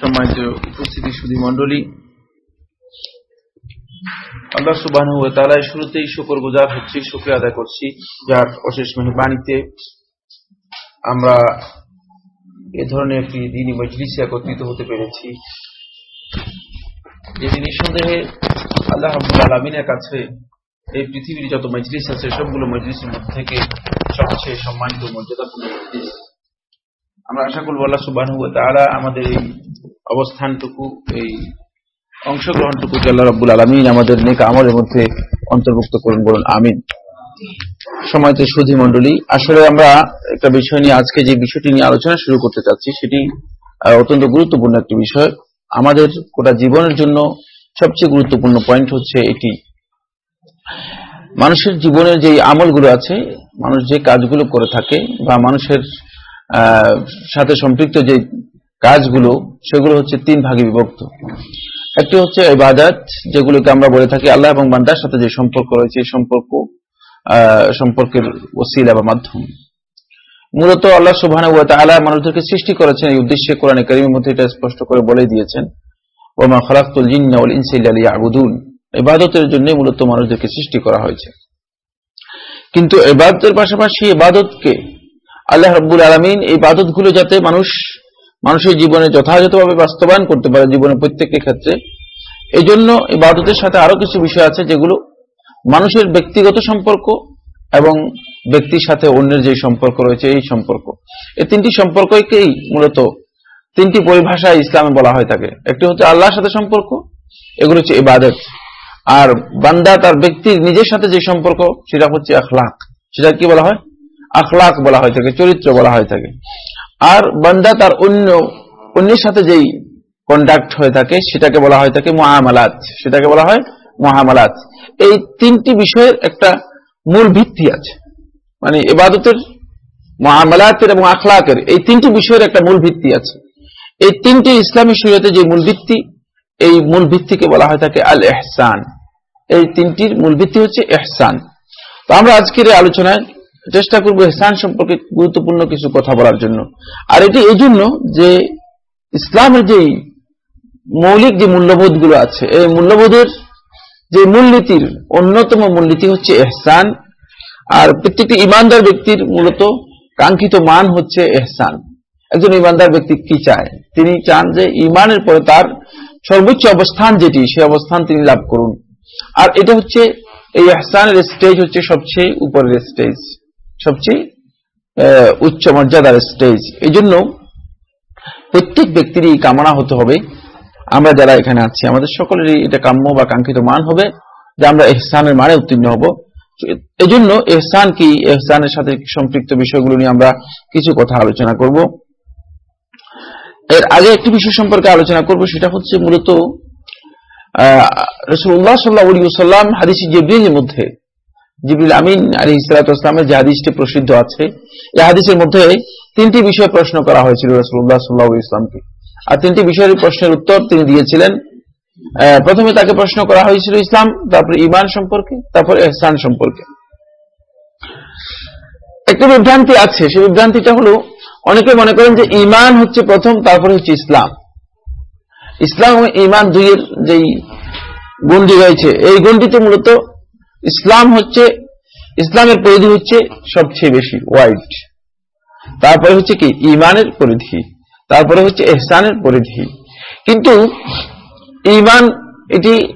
সম্মানিত উপস্থিতি মন্ডলী আল্লাহ সুবাহ শুরুতেই শুকর গুজার হচ্ছি আদায় করছি। যার অশেষ আমরা এ ধরনের একটি দিনই মজলিসে একত্রিত হতে পেরেছি। যেটি নিঃসন্দেহে আল্লাহ আলমিনের কাছে এই পৃথিবীর যত মজলিস আছে, সবগুলো মজলিসের মধ্যে থেকে সবচেয়ে সম্মানিত মর্যাদাপূর্ণ মজলিস। আমরা আশা করব আল্লাহ সুবাহ তারা আমাদের এই অবস্থানটুকু, এই অংশগ্রহণটুকু আল্লাহ রব্বুল আলমিন আমাদের নেক আমলের মধ্যে অন্তর্ভুক্ত করুন বলুন, আমিন। সময়ত সুধী মন্ডলী আসলে আমরা একটা বিষয় নিয়ে আজকে যে বিষয়টি নিয়ে আলোচনা শুরু করতে চাচ্ছি, সেটি অত্যন্ত গুরুত্বপূর্ণ একটি বিষয়। আমাদের গোটা জীবনের জন্য সবচেয়ে গুরুত্বপূর্ণ পয়েন্ট হচ্ছে এটি। মানুষের জীবনের যে আমলগুলো আছে, মানুষ যে কাজগুলো করে থাকে বা মানুষের সাথে সম্পৃক্ত যে কাজগুলো, সেগুলো হচ্ছে তিন ভাগে বিভক্ত। একটি হচ্ছে ইবাদত, যেগুলোকে আমরা বলে থাকি আল্লাহ এবং বান্দার সাথে যে সম্পর্ক রয়েছে, এই সম্পর্ক সম্পর্কের ওসিলা বা মাধ্যম। মূলত আল্লাহ সুবহান আলা মানুষদেরকে সৃষ্টি করেছেন এই উদ্দেশ্যে কোরআনে করিমের মধ্যে এটা স্পষ্ট করে বলে দিয়েছেন ওমা খালাকুল জিন্না ওয়াল ইনসা ইল্লা লিয়াবুদুন। ইবাদতের জন্য মূলত মানুষদেরকে সৃষ্টি করা হয়েছে। কিন্তু এবাদতের পাশাপাশি ইবাদতকে আল্লাহ রাব্বুল আলামিন এই ইবাদতগুলো যাতে মানুষ, মানুষের জীবনে যথাযথভাবে বাস্তবায়ন করতে পারে জীবনের প্রত্যেকটি ক্ষেত্রে। এই জন্য ইবাদতের সাথে আরও কিছু বিষয় আছে যেগুলো মানুষের ব্যক্তিগত সম্পর্ক এবং ব্যক্তির সাথে অন্যের যে সম্পর্ক রয়েছে, এই সম্পর্ক। এই তিনটি সম্পর্ককেই মূলত তিনটি পরিভাষায় ইসলামে বলা হয়ে থাকে। একটি হচ্ছে আল্লাহর সাথে সম্পর্ক, এগুলো হচ্ছে ইবাদত। আর বান্দা তার ব্যক্তির নিজের সাথে যে সম্পর্ক, সেটা হচ্ছে আখলাক। সেটা কি বলা হয়? আখলাক বলা হয়ে থাকে, চরিত্র বলা হয়ে থাকে। আর বান্দা তার অন্য, অন্যের সাথে যেই কন্ডাক্ট হয়ে থাকে, সেটাকে বলা হয়ে থাকে মহামালাত সেটাকে বলা হয় মহামালাত এই তিনটি বিষয়ের একটা মূল ভিত্তি আছে। মানে এবাদতের মহামালাতের এবং আখলাকের, এই তিনটি বিষয়ের একটা মূল ভিত্তি আছে। এই তিনটি ইসলামী শরীয়তে যে মূল ভিত্তি, এই মূল ভিত্তিকে বলা হয় থাকে আল এহসান এই তিনটির মূল ভিত্তি হচ্ছে এহসান তো আমরা আজকের আলোচনায় চেষ্টা করব এহসান সম্পর্কে গুরুত্বপূর্ণ কিছু কথা বলার জন্য। আর এটি এই জন্য যে ইসলামের যে মৌলিক যে মূল্যবোধগুলো আছে, এই মূল্যবোধের যে মূলনীতির অন্যতম মূলনীতি হচ্ছে এহসান। আর প্রত্যেকটি ইমানদার ব্যক্তির মূলত কাঙ্ক্ষিত মান হচ্ছে এহসান। একজন ইমানদার ব্যক্তি কি চায়? তিনি চান যে ইমানের পরে তার সর্বোচ্চ অবস্থান যেটি, সে অবস্থান তিনি লাভ করুন। আর এটা হচ্ছে, এই এহসানের স্টেজ হচ্ছে সবচেয়ে উপরের স্টেজ সবচেয়ে উচ্চ মর্যাদার স্টেজ এই জন্য প্রত্যেক ব্যক্তিরই কামনা হতে হবে, আমরা যারা এখানে আছি, আমাদের সকলেরই এটা কাম্য বা কাঙ্ক্ষিত মান হবে যে আমরা এহসানের মানে উত্তীর্ণ হব। এই জন্য এহসান কি? এহসানের সাথে সম্পৃক্ত বিষয়গুলো নিয়ে আমরা কিছু কথা আলোচনা করব। এর আগে একটি বিষয় সম্পর্কে আলোচনা করব, সেটা হচ্ছে মূলত রসুল্লাহ সাল্লাহ সাল্লাম হাদিসি জেব্রিলের মধ্যে জিবরুল আমিন আলী ইসলাতামের যে হাদিসটি প্রসিদ্ধ আছে, এই হাদিসের মধ্যে তিনটি বিষয় প্রশ্ন করা হয়েছিল রসুল্লাহ সাল্লাহ ইসলামকে আর তিনটি বিষয়ের প্রশ্নের উত্তর তিনি দিয়েছিলেন। প্রথমে তাকে প্রশ্ন করা হয়েছিল ইসলাম, তারপরে ইমান সম্পর্কে, তারপর এহসান সম্পর্কে। একটি বিভ্রান্তি আছে, সেই বিভ্রান্তিটা হলো অনেকে মনে করেন যে ইমান হচ্ছে প্রথম, তারপরে হচ্ছে ইসলাম। ইসলাম এবং ইমান দুইয়ের যেই গন্ডি রয়েছে, এই গন্ডিতে মূলত ইসলাম হচ্ছে, ইসলামের পরিধি হচ্ছে সবচেয়ে বেশি ওয়াইড তারপরে হচ্ছে কি, ইমানের পরিধি, তারপরে হচ্ছে এহসানের পরিধি। কিন্তু ইমান, এটি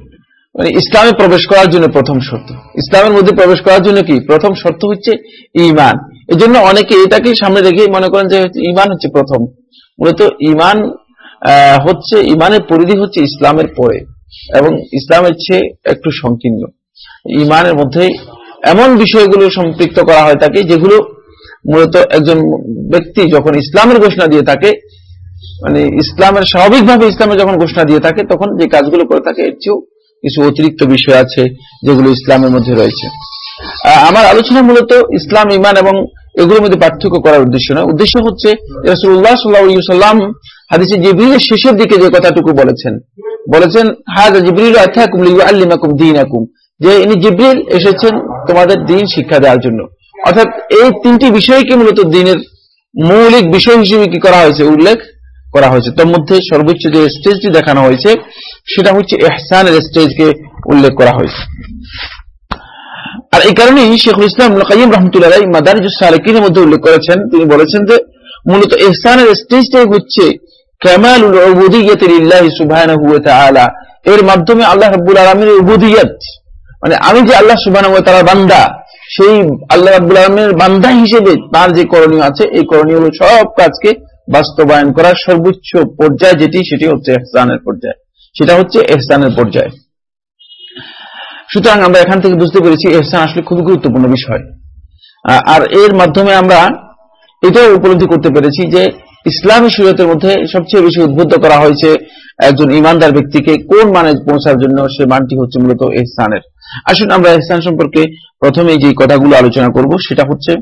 মানে ইসলামে প্রবেশ করার জন্য প্রথম শর্ত। ইসলামের মধ্যে প্রবেশ করার জন্য কি? প্রথম শর্ত হচ্ছে ইমান। এই জন্য অনেকে এটাকে সামনে রেখে মনে করেন যে ইমান হচ্ছে প্রথম। মূলত ইমান হচ্ছে, ইমানের পরিধি হচ্ছে ইসলামের পরে। এবং ইসলামের চেয়ে একটু সংকীর্ণ। ইমানের মধ্যে এমন বিষয়গুলো সম্পৃক্ত করা হয় থাকে যেগুলো মূলত একজন ব্যক্তি যখন ইসলামের ঘোষণা দিয়ে থাকে মানে ইসলামের স্বাভাবিকভাবে ইসলামের যখন ঘোষণা দিয়ে থাকে তখন যে কাজগুলো করে থাকে এর চেয়েও কিছু অতিরিক্ত বিষয় আছে যেগুলো ইসলামের মধ্যে রয়েছে। আমার আলোচনা মূলত ইসলাম, ইমান এবং এগুলোর মধ্যে পার্থক্য করার উদ্দেশ্য নয়। উদ্দেশ্য হচ্ছে রসুল্লাহ সাল্লাহাম হাদিসে জিবরিলের শেষের দিকে যে কথাটুকু বলেছেন বলেছেন হাজা জিবরিল আথাকুম লিউআল্লিমাকুম দীনাকুম। যে ইনি জিবরিল এসেছেন তোমাদের দিন শিক্ষা দেওয়ার জন্য। অর্থাৎ এই তিনটি বিষয়কে মূলত দিনের মৌলিক বিষয় হিসেবে কি করা হয়েছে, উল্লেখ করা হয়েছে। তার মধ্যে সর্বোচ্চ যে স্টেজটি দেখানো হয়েছে, সেটা হচ্ছে এহসানের স্টেজকে উল্লেখ করা হয়েছে। আর এই কারণেই শেখুল ইসলাম কাইম রহমতুল্লাহ মাদারিজুস সালেকিনের মধ্যে উল্লেখ করেছেন। তিনি বলেছেন যে, মূলত এহসানের স্টেজটাই হচ্ছে কামালুল উবুদিয়্যাতি লিল্লাহি সুবহানাহু ওয়া তাআলা। এর মাধ্যমে আল্লাহ রাব্বুল আলামিনের উবুদিয়ত মানে আমি যে আল্লাহ সুবহানাহু ওয়া বান্দা, সেই আল্লাহ রাব্বুল আলামিনের বান্দা হিসেবে তার যে করণীয় আছে, এই করণীয় হলো সব কাজকে বাস্তবায়ন করার সর্বোচ্চ পর্যায় যেটি, সেটি হচ্ছে এহসানের পর্যায়। সেটা হচ্ছে এহসানের পর্যায়। সুতরাং আমরা এখান থেকে বুঝতে পেরেছি এহসান আসলে খুবই গুরুত্বপূর্ণ বিষয়। আর এর মাধ্যমে আমরা এটাও উপলব্ধি করতে পেরেছি যে ইসলামী শরীয়তের মধ্যে সবচেয়ে বেশি উদ্বুদ্ধ করা হয়েছে একজন ইমানদার ব্যক্তিকে কোন মানে পৌঁছার জন্য সে মানটি হচ্ছে মূলত এহসানের। আসুন আমরা এহসান সম্পর্কে প্রথমে যে কথাগুলো আলোচনা করব, সেটা হচ্ছে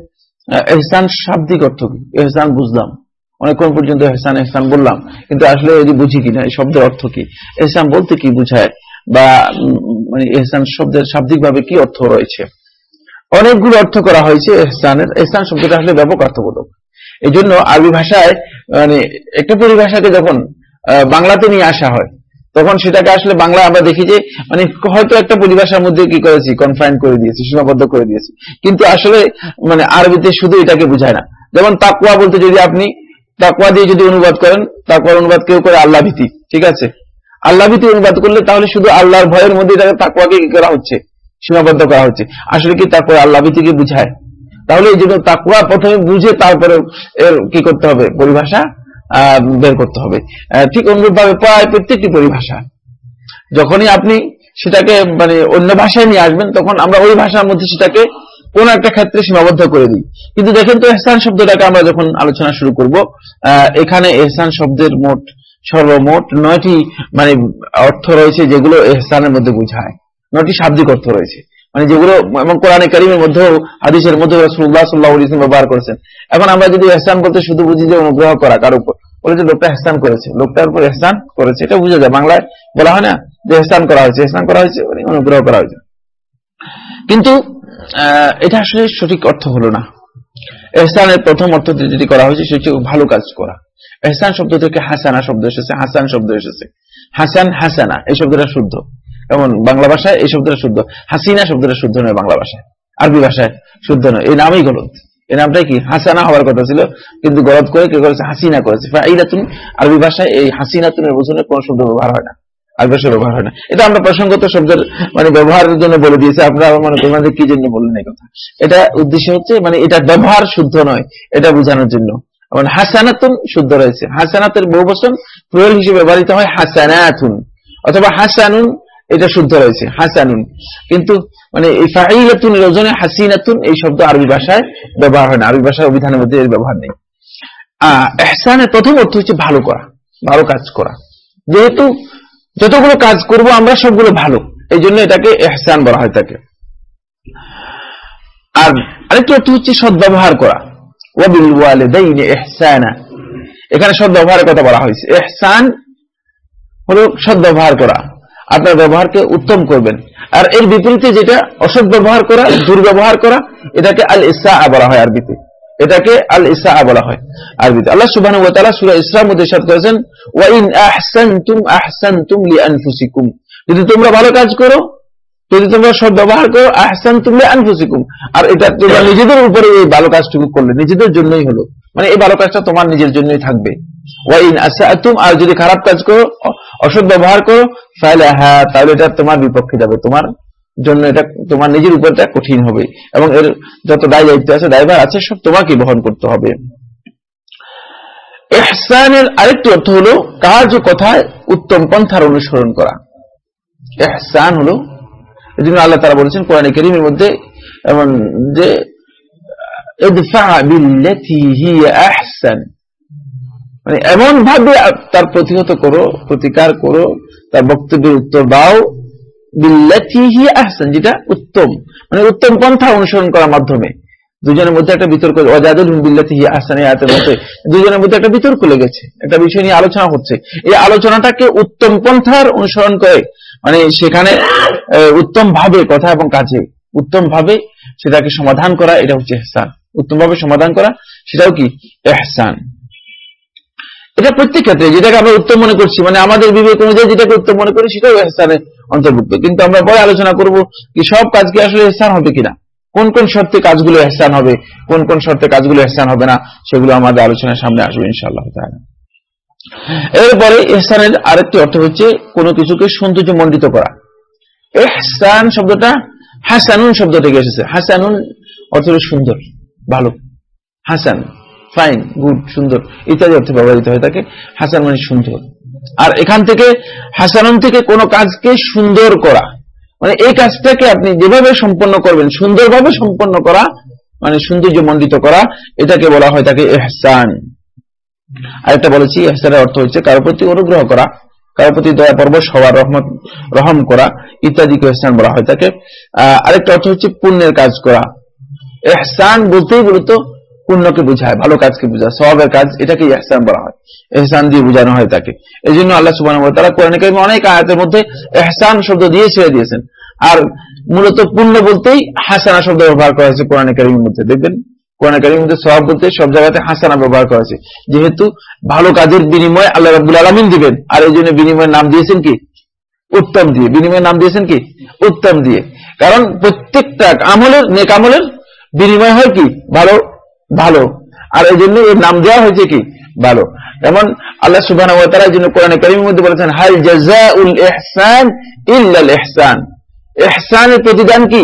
এহসান শাব্দিক অর্থ কি? এহসান বুঝলাম। অনেকক্ষণ পর্যন্ত এহসান এহসান বললাম, কিন্তু আসলে বুঝি কিনা, এই শব্দের অর্থ কি? এহসান বলতে কি বুঝায়? বা মানে এহসান শব্দের শাব্দিক ভাবে কি অর্থ রয়েছে? অনেকগুলো অর্থ করা হয়েছে এহসানের। এহসান শব্দটা আসলে ব্যাপক অর্থবোধক। এই জন্য আরবি ভাষায় মানে একটা পরিভাষাকে যখন বাংলাতে নিয়ে আসা হয় তখন সেটাকে আসলে বাংলা আমরা দেখি যে মানে হয়তো একটা পরিভাষার মধ্যে কি করেছি কনফাইন করে দিয়েছি, সীমাবদ্ধ করে দিয়েছি। কিন্তু আসলে মানে আরবিতে শুধু এটাকে বুঝায় না। যেমন তাকুয়া বলতে যদি আপনি তাকুয়া দিয়ে যদি অনুবাদ করেন তাকুয়ার অনুবাদ কেউ করে আল্লাহ ভীতি ঠিক আছে? আল্লাহ ভীতি অনুবাদ করলে তাহলে শুধু আল্লাহর ভয়ের মধ্যে এটাকে তাকুয়াকে কি করা হচ্ছে? সীমাবদ্ধ করা হচ্ছে। আসলে কি তারপরে আল্লাহ ভীতিকে বুঝায়? তাহলে এই জন্য তাকুয়া প্রথমে বুঝে তারপরে এর কি করতে হবে? পরিভাষা বের করতে হবে। ঠিক অনুরূপভাবে প্রায় প্রত্যেকটি পরিভাষা। যখনই আপনি সেটাকে মানে অন্য ভাষায় নিয়ে আসবেন, তখন আমরা ওই ভাষার মধ্যে সেটাকে কোন একটা ক্ষেত্রে সীমাবদ্ধ করে দিই। কিন্তু দেখেন তো এহসান শব্দটাকে আমরা যখন আলোচনা শুরু করব এখানে এহসান শব্দের মোট, সর্বমোট নয়টি মানে অর্থ রয়েছে যেগুলো এহসানের মধ্যে বুঝায়। নয়টি শাব্দিক অর্থ রয়েছে। মানে যেগুলো এবং কোরআনে কারিমের মধ্যেও, হাদিসের মধ্যে রসুল্লাহ সাল্লাহ ইসলাম ব্যবহার করেছেন। এখন আমরা যদি এহসান বলতে শুধু বুঝি যে অনুগ্রহ করা, কার উপর। বলে যে লোকটা এহসান করেছে। লোকটার উপর এহসান করেছে। এটা বুঝা যায়। বাংলায় বলা হয় না যে এহসান করা হয়েছে। এহসান করা হয়েছে মানে অনুগ্রহ করা হয়েছে। কিন্তু এটা আসলে সঠিক অর্থ হলো না। এহসানের প্রথম অর্থ যেটি করা হয়েছে, সেটি ভালো কাজ করা। এহসান শব্দ থেকে হাসানা শব্দ এসেছে। হাসান শব্দ এসেছে। হাসান হাসানা, এই শব্দটা শুদ্ধ। যেমন বাংলা ভাষায় এই শব্দটা শুদ্ধ। হাসিনা শব্দটা শুদ্ধ নয় বাংলা ভাষায়। আরবি ভাষায় শুদ্ধ নয়। এই নামই গলত। এই নামটাই কি? হাসানা হওয়ার কথা ছিল। কিন্তু গলত করে কে করেছে? হাসিনা করেছে। আরবি ভাষায় এই হাসিনাতুনের বোঝনে কোন শব্দ ব্যবহার হয় না। ব্যবহার হয় না। এটা আমরা প্রসঙ্গত শব্দের মানে ব্যবহারের জন্য বলে দিয়েছি। আপনারা মনে যে কি জন্য বললেন এই কথা? এটা উদ্দেশ্য হচ্ছে মানে এটা ব্যবহার শুদ্ধ নয়, এটা বোঝানোর জন্য। মানে হাসানাতুন শুদ্ধ রয়েছে। হাসানাতের বহু বচন প্রয়োগ হিসেবে ব্যবহৃত হয় হাসানাতুন। অথবা হাসানুন এটা শুদ্ধ রয়েছে, হাসানুন। কিন্তু মানে এই ফাইলাতুনের ওজনে হাসিনাতুন এই শব্দ আরবি ভাষায় ব্যবহার হয় না। আরবি ভাষার অভিধানের মধ্যে এর ব্যবহার নেই। এহসানের প্রথম অর্থ হচ্ছে ভালো করা, ভালো কাজ করা। যেহেতু যতগুলো কাজ করব আমরা সবগুলো ভালো, এই জন্য এটাকে এহসান বলা হয় তাকে। আর আরেকটি অর্থ হচ্ছে সদ্ব্যবহার করা। ওয়াবিল ওয়ালিদাইন ইহসানা এখানে সদ্ব্যবহারের কথা বলা হয়েছে। এহসান হলো সদ্ব্যবহার করা। আপনার ব্যবহারকে উত্তম করবেন। আর এর বিপরীতে যেটা অসৎ ব্যবহার করা দুর্ব্যবহার করা এটাকে আল ইসা বলা হয় আরবিতে। এটাকে আল ইসা বলা হয় আরবিতে। আল্লাহ তাআলা সূরা মধ্যে ইরশাদ করেছেন ওয়া ইন আহসানতুম আহসানতুম লিআনফুসিকুম। যদি তোমরা ভালো কাজ করো যদি তোমরা সব ব্যবহার করো আহসান তুমি আনফুসিকুম আর এটা তোমরা নিজেদের উপরে এই ভালো কাজটুকু করলে নিজেদের জন্যই হলো। মানে এই ভালো কাজটা তোমার নিজের জন্যই থাকবে। ওয়াইন আসাতুম আর যদি খারাপ কাজ করো অসৎ ব্যবহার করো, তাহলে হ্যাঁ তাহলে এটা তোমার বিপক্ষে যাবে। তোমার জন্য এটা, তোমার নিজের উপর এটা কঠিন হবে। এবং এর যত দায় দায়িত্ব আছে, দায়ভার আছে, সব তোমাকে বহন করতে হবে। এহসানের আরেকটি অর্থ হলো কাজ ও কথায় উত্তম পন্থার অনুসরণ করা। এহসান হলো, এই জন্য আল্লাহ তারা বলেছেন কোরআন করিমের মধ্যে এমন যে মানে এমন ভাবে তার প্রতিহত করো, প্রতিকার করো, তার বক্তব্যের উত্তর দাও, বিল্লাতিহি আহসান, যেটা উত্তম। মানে উত্তম পন্থা অনুসরণ করার মাধ্যমে। দুজনের মধ্যে একটা বিতর্ক অজাদুল বিল্লাতিহি আহসান আয়াতের মধ্যে। দুজনের মধ্যে একটা বিতর্ক লেগেছে, একটা বিষয় নিয়ে আলোচনা হচ্ছে। এই আলোচনাটাকে উত্তম পন্থার অনুসরণ করে মানে সেখানে উত্তম ভাবে কথা এবং কাজে উত্তম ভাবে সেটাকে সমাধান করা, এটা হচ্ছে এহসান। উত্তম ভাবে সমাধান করা, সেটাও কি? এহসান। এটা প্রত্যেক ক্ষেত্রে, যেটাকে আমরা উত্তম মনে করছি মানে আমাদের বিবেক অনুযায়ী যেটাকে উত্তম মনে করি, সেটাও এহসানের অন্তর্ভুক্ত। কিন্তু আমরা পরে আলোচনা করব কি সব কাজকে আসলে এহসান হবে কিনা? কোন কোন শর্তে কাজগুলো এহসান হবে, কোন কোন শর্তে কাজগুলো এহসান হবে না, সেগুলো আমাদের আলোচনার সামনে আসবে ইনশাআল্লাহ তাআলা। এরপরে এহসানের আরেকটি অর্থ হচ্ছে কোনো কিছুকে সৌন্দর্য মণ্ডিত করা। এহসান শব্দটা হাসানুন শব্দ থেকে এসেছে। হাসানুন অর্থ সুন্দর, ভালো। হাসান। ফাইন গুড সুন্দর। ইত্যাদি অর্থে ব্যবহৃত হয়ে থাকে হাসান মানে সুন্দর। আর এখান থেকে হাসানুন থেকে কোনো কাজকে সুন্দর করা। মানে এই কাজটাকে আপনি যেভাবে সম্পন্ন করবেন, সুন্দরভাবে সম্পন্ন করা মানে সৌন্দর্য মণ্ডিত করা, এটাকে বলা হয় তাকে এহসান আরেকটা বলেছি এহসানের অর্থ হচ্ছে কারও প্রতি অনুগ্রহ করা, কারও প্রতি দয়া, পরবশ হওয়ার রহমত, রহম করা, ইত্যাদিকে এহসান বলা হয় তাকে। আরেকটা অর্থ হচ্ছে পুণ্যের কাজ করা। এহসান বলতেই মূলত পুণ্যকে বোঝায়, ভালো কাজকে বোঝায় স্বভাবের কাজ এটাকে এহসান বলা হয়। এহসান দিয়ে বোঝানো হয় তাকে। এই জন্য আল্লাহ সুবাহ তারা কোরআন অনেক আয়াতের মধ্যে এহসান শব্দ দিয়ে ছেড়ে দিয়েছেন। আর মূলত পুণ্য বলতেই হাসানা শব্দ ব্যবহার করা হয়েছে কোরআন কারিমের মধ্যে। দেখবেন, কোরআন কারিমের মধ্যে সব বলতে সব জায়গাতে হাসানা ব্যবহার করা হয়েছে। যেহেতু ভালো কাজের বিনিময় আল্লাহ রাবুল আলমিন দিবেন। আর এই জন্য বিনিময়ের নাম দিয়েছেন কি? উত্তম দিয়ে। বিনিময়ের নাম দিয়েছেন কি? উত্তম দিয়ে। কারণ প্রত্যেকটা আমলের, নেক আমলের বিনিময় হয় কি? ভালো ভালো। আর এই জন্য এর নাম দেওয়া হয়েছে কি? ভালো। যেমন আল্লাহ সুবাহ বলেছেন, হাল জাজা উল এহসানের প্রতিদান কি?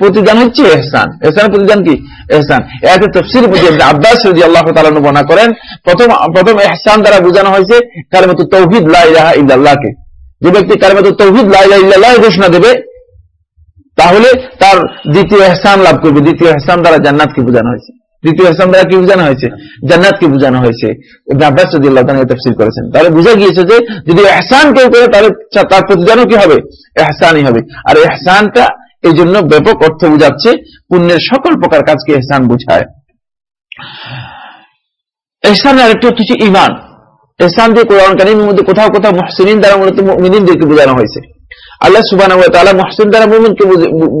প্রতিদান হচ্ছে এহসান এহসানের প্রতিদান কি? এহসান এতে তফসির বুঝে আব্বাস রদি আল্লাহ তালন বর্ণনা করেন, প্রথম প্রথম এহসান দ্বারা বোঝানো হয়েছে কারমত তৌহিদ লাইলাহা ইল্লাল্লাহকে যে ব্যক্তি কারমত তৌহিদ ইল্লাল্লাহ ঘোষণা দেবে, তাহলে তার দ্বিতীয় এহসান লাভ করবে। দ্বিতীয় এহসান দ্বারা জান্নাতকে বোঝানো হয়েছে। এহসান দ্বারা কি বোঝানো হয়েছে? জান্নাতকে বোঝানো হয়েছে? আব্বাস রদি আল্লাহ করেছেন। তাহলে বুঝা গিয়েছে যে যদি এহসান কেউ করে, তাহলে তার প্রতিদানও কি হবে? এহসানই হবে। আর এহসানটা এই জন্য ব্যাপক অর্থ বুঝাচ্ছে পুণ্যের সকল প্রকার কাজকে এহসান বুঝায়। এহসানের আরেকটি হচ্ছে ইমান এহসান দিয়ে কোরআন কারিমের মধ্যে কোথাও কোথাও মহসিন দ্বারা মূলত মিনিনদেরকে বোঝানো হয়েছে। আল্লাহ সুবান সুবাহ মহসিন দ্বারা মুমিনকে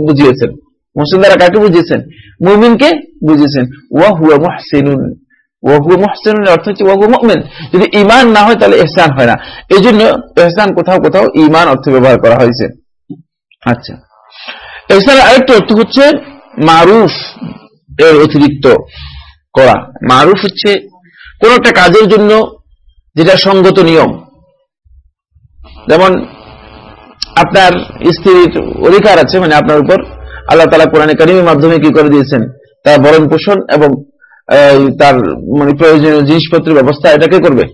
বুঝিয়েছেন। মহসিন কাকে বুঝিয়েছেন মুমিনকে বুঝিয়েছেন ওয়া হুয়া যদি ইমান না হয় তাহলে এহসান হয় না। এই জন্য এহসান কোথাও কোথাও ইমান অর্থ ব্যবহার করা হয়েছে। আচ্ছা। আরেকটি অর্থ হচ্ছে মারুফ এর অতিরিক্ত করা। মারুফ হচ্ছে কোন একটা কাজের জন্য যেটা সঙ্গত নিয়ম। যেমন আপনার স্ত্রীর অধিকার আছে মানে আপনার উপর আল্লাহ তালা কোরআনে কারিমের মাধ্যমে কি করে দিয়েছেন? তার বরণ পোষণ এবং তার মানে প্রয়োজনীয় জিনিসপত্রের ব্যবস্থা এটাকে করবে,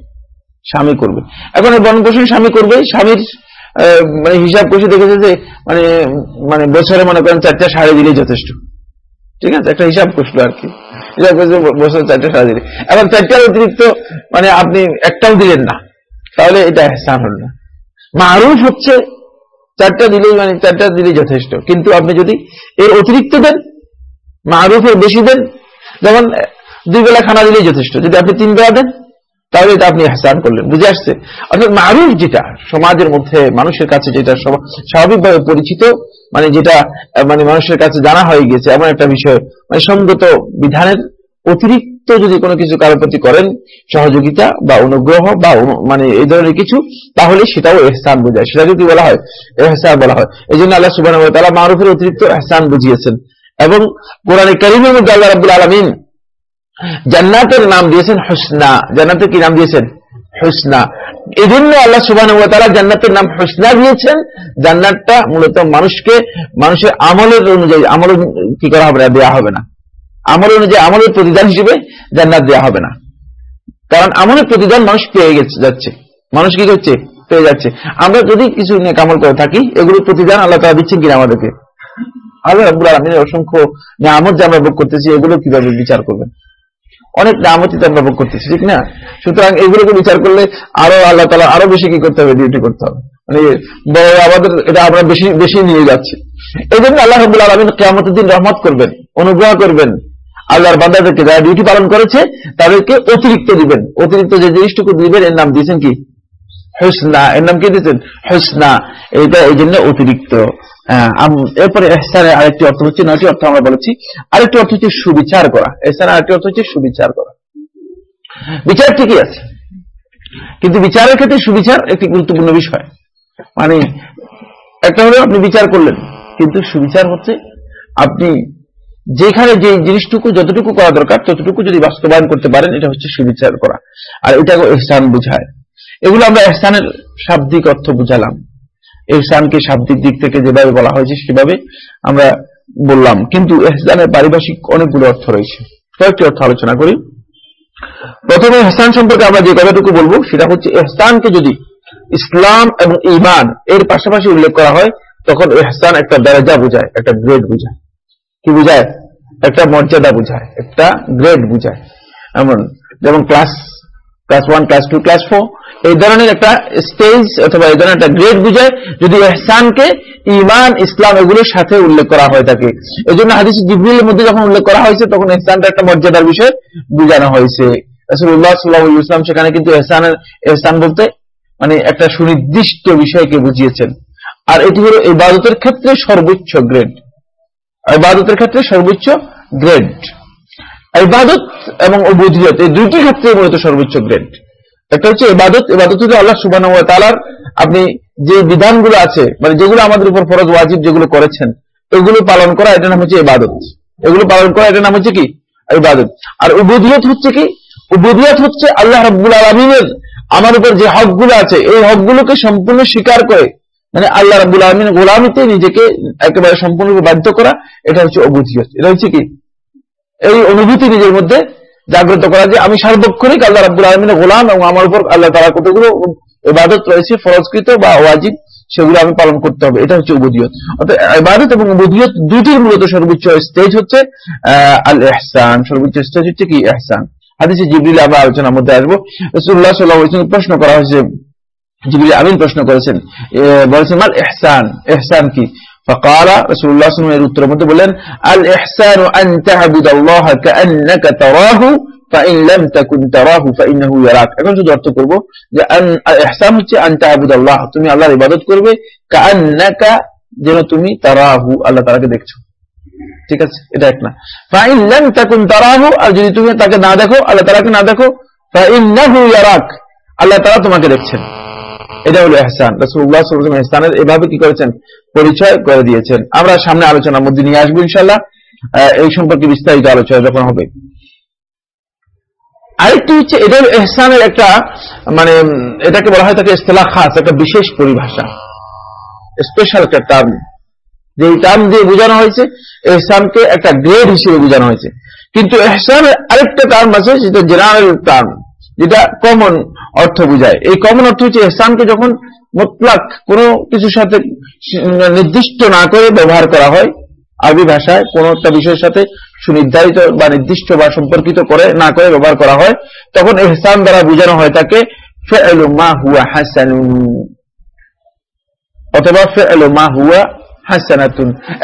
স্বামী করবে। এখন এই বরণ পোষণ স্বামী করবে স্বামীর মানে হিসাব কষে দেখেছে যে মানে মানে বছরে মনে করেন চারটা শাড়ি দিলেই যথেষ্ট। ঠিক আছে? একটা হিসাব কষলো আর কি। হিসাব করছে বছরে চারটা শাড়ি দিলে। এখন চারটার অতিরিক্ত মানে আপনি একটাও দিলেন না। তাহলে এটা হেসান হল না। মারুফ হচ্ছে চারটা দিলেই মানে চারটা দিলেই যথেষ্ট। কিন্তু আপনি যদি এর অতিরিক্ত দেন, মারুফের বেশি দেন, যেমন দুই বেলা খানা দিলেই যথেষ্ট। যদি আপনি তিন বেলা দেন, তাহলে এটা আপনি হাসান করলেন। বুঝে আসছে? অর্থাৎ মারুফ যেটা, সমাজের মধ্যে, মানুষের কাছে যেটা স্বাভাবিকভাবে পরিচিত মানে যেটা মানে মানুষের কাছে জানা হয়ে গেছে, এমন একটা বিষয় মানে সঙ্গত বিধানের অতিরিক্ত যদি কোনো কিছু কারোর প্রতি করেন সহযোগিতা বা অনুগ্রহ বা মানে এই ধরনের কিছু, তাহলে সেটাও এহসান বোঝায়। সেটা যদি বলা হয়? এহসান বলা হয়। এই জন্য আল্লাহ সুবাহ তারা মারুফের অতিরিক্ত এহসান বুঝিয়েছেন। এবং কোরআন করিমের মধ্যে আল্লাহ রাবুল আলমিন জান্নাতের নাম দিয়েছেন হুসনা। জান্নাতের কি নাম দিয়েছেন? হুসনা। এই জন্য আল্লাহ সুবাহ তারা জান্নাতের নাম হুসনা দিয়েছেন। জান্নাতটা মূলত মানুষকে, মানুষের আমলের অনুযায়ী, আমল কি করা হবে না দেওয়া হবে না। আমল অনুযায়ী আমলের প্রতিদান হিসেবে জান্নাত দেওয়া হবে না। কারণ আমলের প্রতিদান মানুষ পেয়ে যাচ্ছে। মানুষ কি করছে? পেয়ে যাচ্ছে। আমরা যদি কিছু আমল করে থাকি, এগুলোর প্রতিদান আল্লাহ তারা দিচ্ছেন কিনা আমাদেরকে? আল্লাহ ঠিক না? সুতরাং এগুলোকে বিচার করলে আরও আল্লাহ তালা আরও বেশি কি করতে হবে? করতে হবে। মানে বড় আমাদের এটা বেশি বেশি নিয়ে যাচ্ছি। এই জন্য আল্লাহ রবুল আলমিন দিন রহমত করবেন, অনুগ্রহ করবেন। আল্লাহর বান্দাদেরকে যারা ডিউটি পালন করেছে, তাদেরকে অতিরিক্ত দিবেন। অতিরিক্ত যে জিনিসটুকু দিবেন, এর নাম দিয়েছেন কি? হুসনা। এর নাম কি দিয়েছেন? হুসনা। এটা এই জন্য অতিরিক্ত। এরপরে এহসানের আরেকটি অর্থ হচ্ছে, নয়টি অর্থ আমরা বলেছি। আরেকটি অর্থ হচ্ছে সুবিচার করা। এহসানের আরেকটি অর্থ হচ্ছে সুবিচার করা। বিচার ঠিকই আছে। কিন্তু বিচারের ক্ষেত্রে সুবিচার একটি গুরুত্বপূর্ণ বিষয়। মানে একটা হলো আপনি বিচার করলেন, কিন্তু সুবিচার হচ্ছে আপনি যেখানে যে জিনিসটুকু যতটুকু করা দরকার, ততটুকু যদি বাস্তবায়ন করতে পারেন, এটা হচ্ছে সুবিচার করা। আর এটা এহসান বুঝায়। এগুলো আমরা এহসানের শাব্দিক অর্থ বুঝালাম। এহসানকে শাব্দিক দিক থেকে যেভাবে বলা হয়েছে, সেভাবে আমরা বললাম। কিন্তু এহসানের পারিভাষিক অনেকগুলো অর্থ রয়েছে। কয়েকটি অর্থ আলোচনা করি। প্রথমে এহসান সম্পর্কে আমরা যে কথাটুকু বলব, সেটা হচ্ছে এহসানকে যদি ইসলাম এবং ইমান এর পাশাপাশি উল্লেখ করা হয়, তখন এহসান একটা দরজা বোঝায়, একটা গ্রেড বোঝায়। কি বোঝায়? একটা মর্যাদা বোঝায়, একটা গ্রেড বোঝায়। এমন, যেমন class class one class two class four এই ধরনের একটা স্টেজ অথবা এই ধরনের একটা গ্রেড বুঝায়, যদি এহসানকে ইমান, ইসলাম এগুলোর সাথে উল্লেখ করা হয়ে থাকে। এই জন্য হাদিস জিবরিলের মধ্যে যখন উল্লেখ করা হয়েছে, তখন এহসানটা একটা মর্যাদার বিষয় বোঝানো হয়েছে। ওয়াসাল্লাম সেখানে কিন্তু এহসানের, এহসান বলতে মানে একটা সুনির্দিষ্ট বিষয়কে বুঝিয়েছেন। আর এটি হলো ইবাদতের ক্ষেত্রে সর্বোচ্চ গ্রেড ইবাদতের ক্ষেত্রে সর্বোচ্চ গ্রেড ইবাদত এবং অবুদিয়ত এই দুইটি ক্ষেত্রে মূলত সর্বোচ্চ গ্রেড একটা হচ্ছে ইবাদত ইবাদত হচ্ছে আল্লাহ সুবহানাহু ওয়া তাআলার আপনি যে বিধানগুলো আছে মানে যেগুলো আমাদের উপর ফরজ, ওয়াজিব যেগুলো করেছেন, এগুলো পালন করা, এটার নাম হচ্ছে ইবাদত। এগুলো পালন করা, এটার নাম হচ্ছে কি? ইবাদত। আর উবুদিয়ত হচ্ছে কি? উবুদিয়ত হচ্ছে আল্লাহ রাব্বুল আলামিনের, আমার উপর যে হকগুলো আছে, এই হকগুলোকে সম্পূর্ণ স্বীকার করে মানে আল্লাহ রাব্বুল আলামিনের গোলামিতে নিজেকে একেবারে সম্পূর্ণরূপে বাধ্য করা, এটা হচ্ছে অবুদিয়ত এটা হচ্ছে কি? এই অনুভূতি নিজের মধ্যে জাগ্রত করা যে আমি সার্বক্ষণিক আল্লাহ রাব্বুল আলমিনের গোলাম এবং আমার উপর আল্লাহ তারা কতগুলো ইবাদত রয়েছে, ফরজকৃত বা ওয়াজিব, সেগুলো আমি পালন করতে হবে। এটা হচ্ছে উবুদিয়ত অর্থাৎ ইবাদত এবং উবুদিয়ত দুইটির মূলত সর্বোচ্চ স্টেজ হচ্ছে আল ইহসান সর্বোচ্চ স্টেজ হচ্ছে কি? ইহসান। হাদিসে জিবরিল আমরা আলোচনার মধ্যে আসব। আলাইহি ওয়াসাল্লাম প্রশ্ন করা হয়েছে জিবরিল আমিন প্রশ্ন করেছেন এ, বলেছেন মাল ইহসান ইহসান কি فقال رسول الله صلى الله عليه وسلم উত্তরের মধ্যে বললেন আল ইহসানু আন তা'বুদাল্লাহ কাআন্নাকা তারাহু ফাইন লাম তাকুন তারাহু ফাইন্নাহু ইয়ারাক এখন শুধু অর্থ করব যে আন আল ইহসান হচ্ছে আন তা'বুদাল্লাহ তুমি আল্লাহর ইবাদত করবে কাআন্নাকা যেন তুমি তারাহু আল্লাহ তাআলাকে দেখছো ঠিক আছে এটা এক না ফাইন লাম তাকুন তারাহু আর যদি তুমি তাকে না দেখো আল্লাহ তাআলাকে না দেখো ফাইন্নাহু ইয়ারাক আল্লাহ তাআলা তোমাকে দেখছেন এটা হলো এহসান সাল্লাল্লাহু এহসানের এভাবে কি করেছেন? পরিচয় করে দিয়েছেন। আমরা সামনে আলোচনার মধ্যে নিয়ে আসব ইনশাআল্লাহ। আহ, এই সম্পর্কে বিস্তারিত আলোচনা যখন হবে। আরেকটি হচ্ছে এটা হলো এহসানের একটা মানে এটাকে বলা হয় তাকে ইস্তেলাহ খাস একটা বিশেষ পরিভাষা। স্পেশাল একটা টার্ম যে টার্ম দিয়ে বোঝানো হয়েছে এহসানকে একটা গ্রেড হিসেবে বোঝানো হয়েছে। কিন্তু এহসানের আরেকটা টার্ম আছে সেটা জেনারেল টার্ম যেটা কমন অর্থ বোঝায়। এই কমন অর্থ হচ্ছে এহসানকে যখন মোতলাক কোনো কিছুর সাথে নির্দিষ্ট না করে ব্যবহার করা হয়, আরবি ভাষায় কোনো একটা বিষয়ের সাথে সুনির্ধারিত বা নির্দিষ্ট বা সম্পর্কিত করে না করে ব্যবহার করা হয়, তখন এহসান দ্বারা বোঝানো হয় তাকে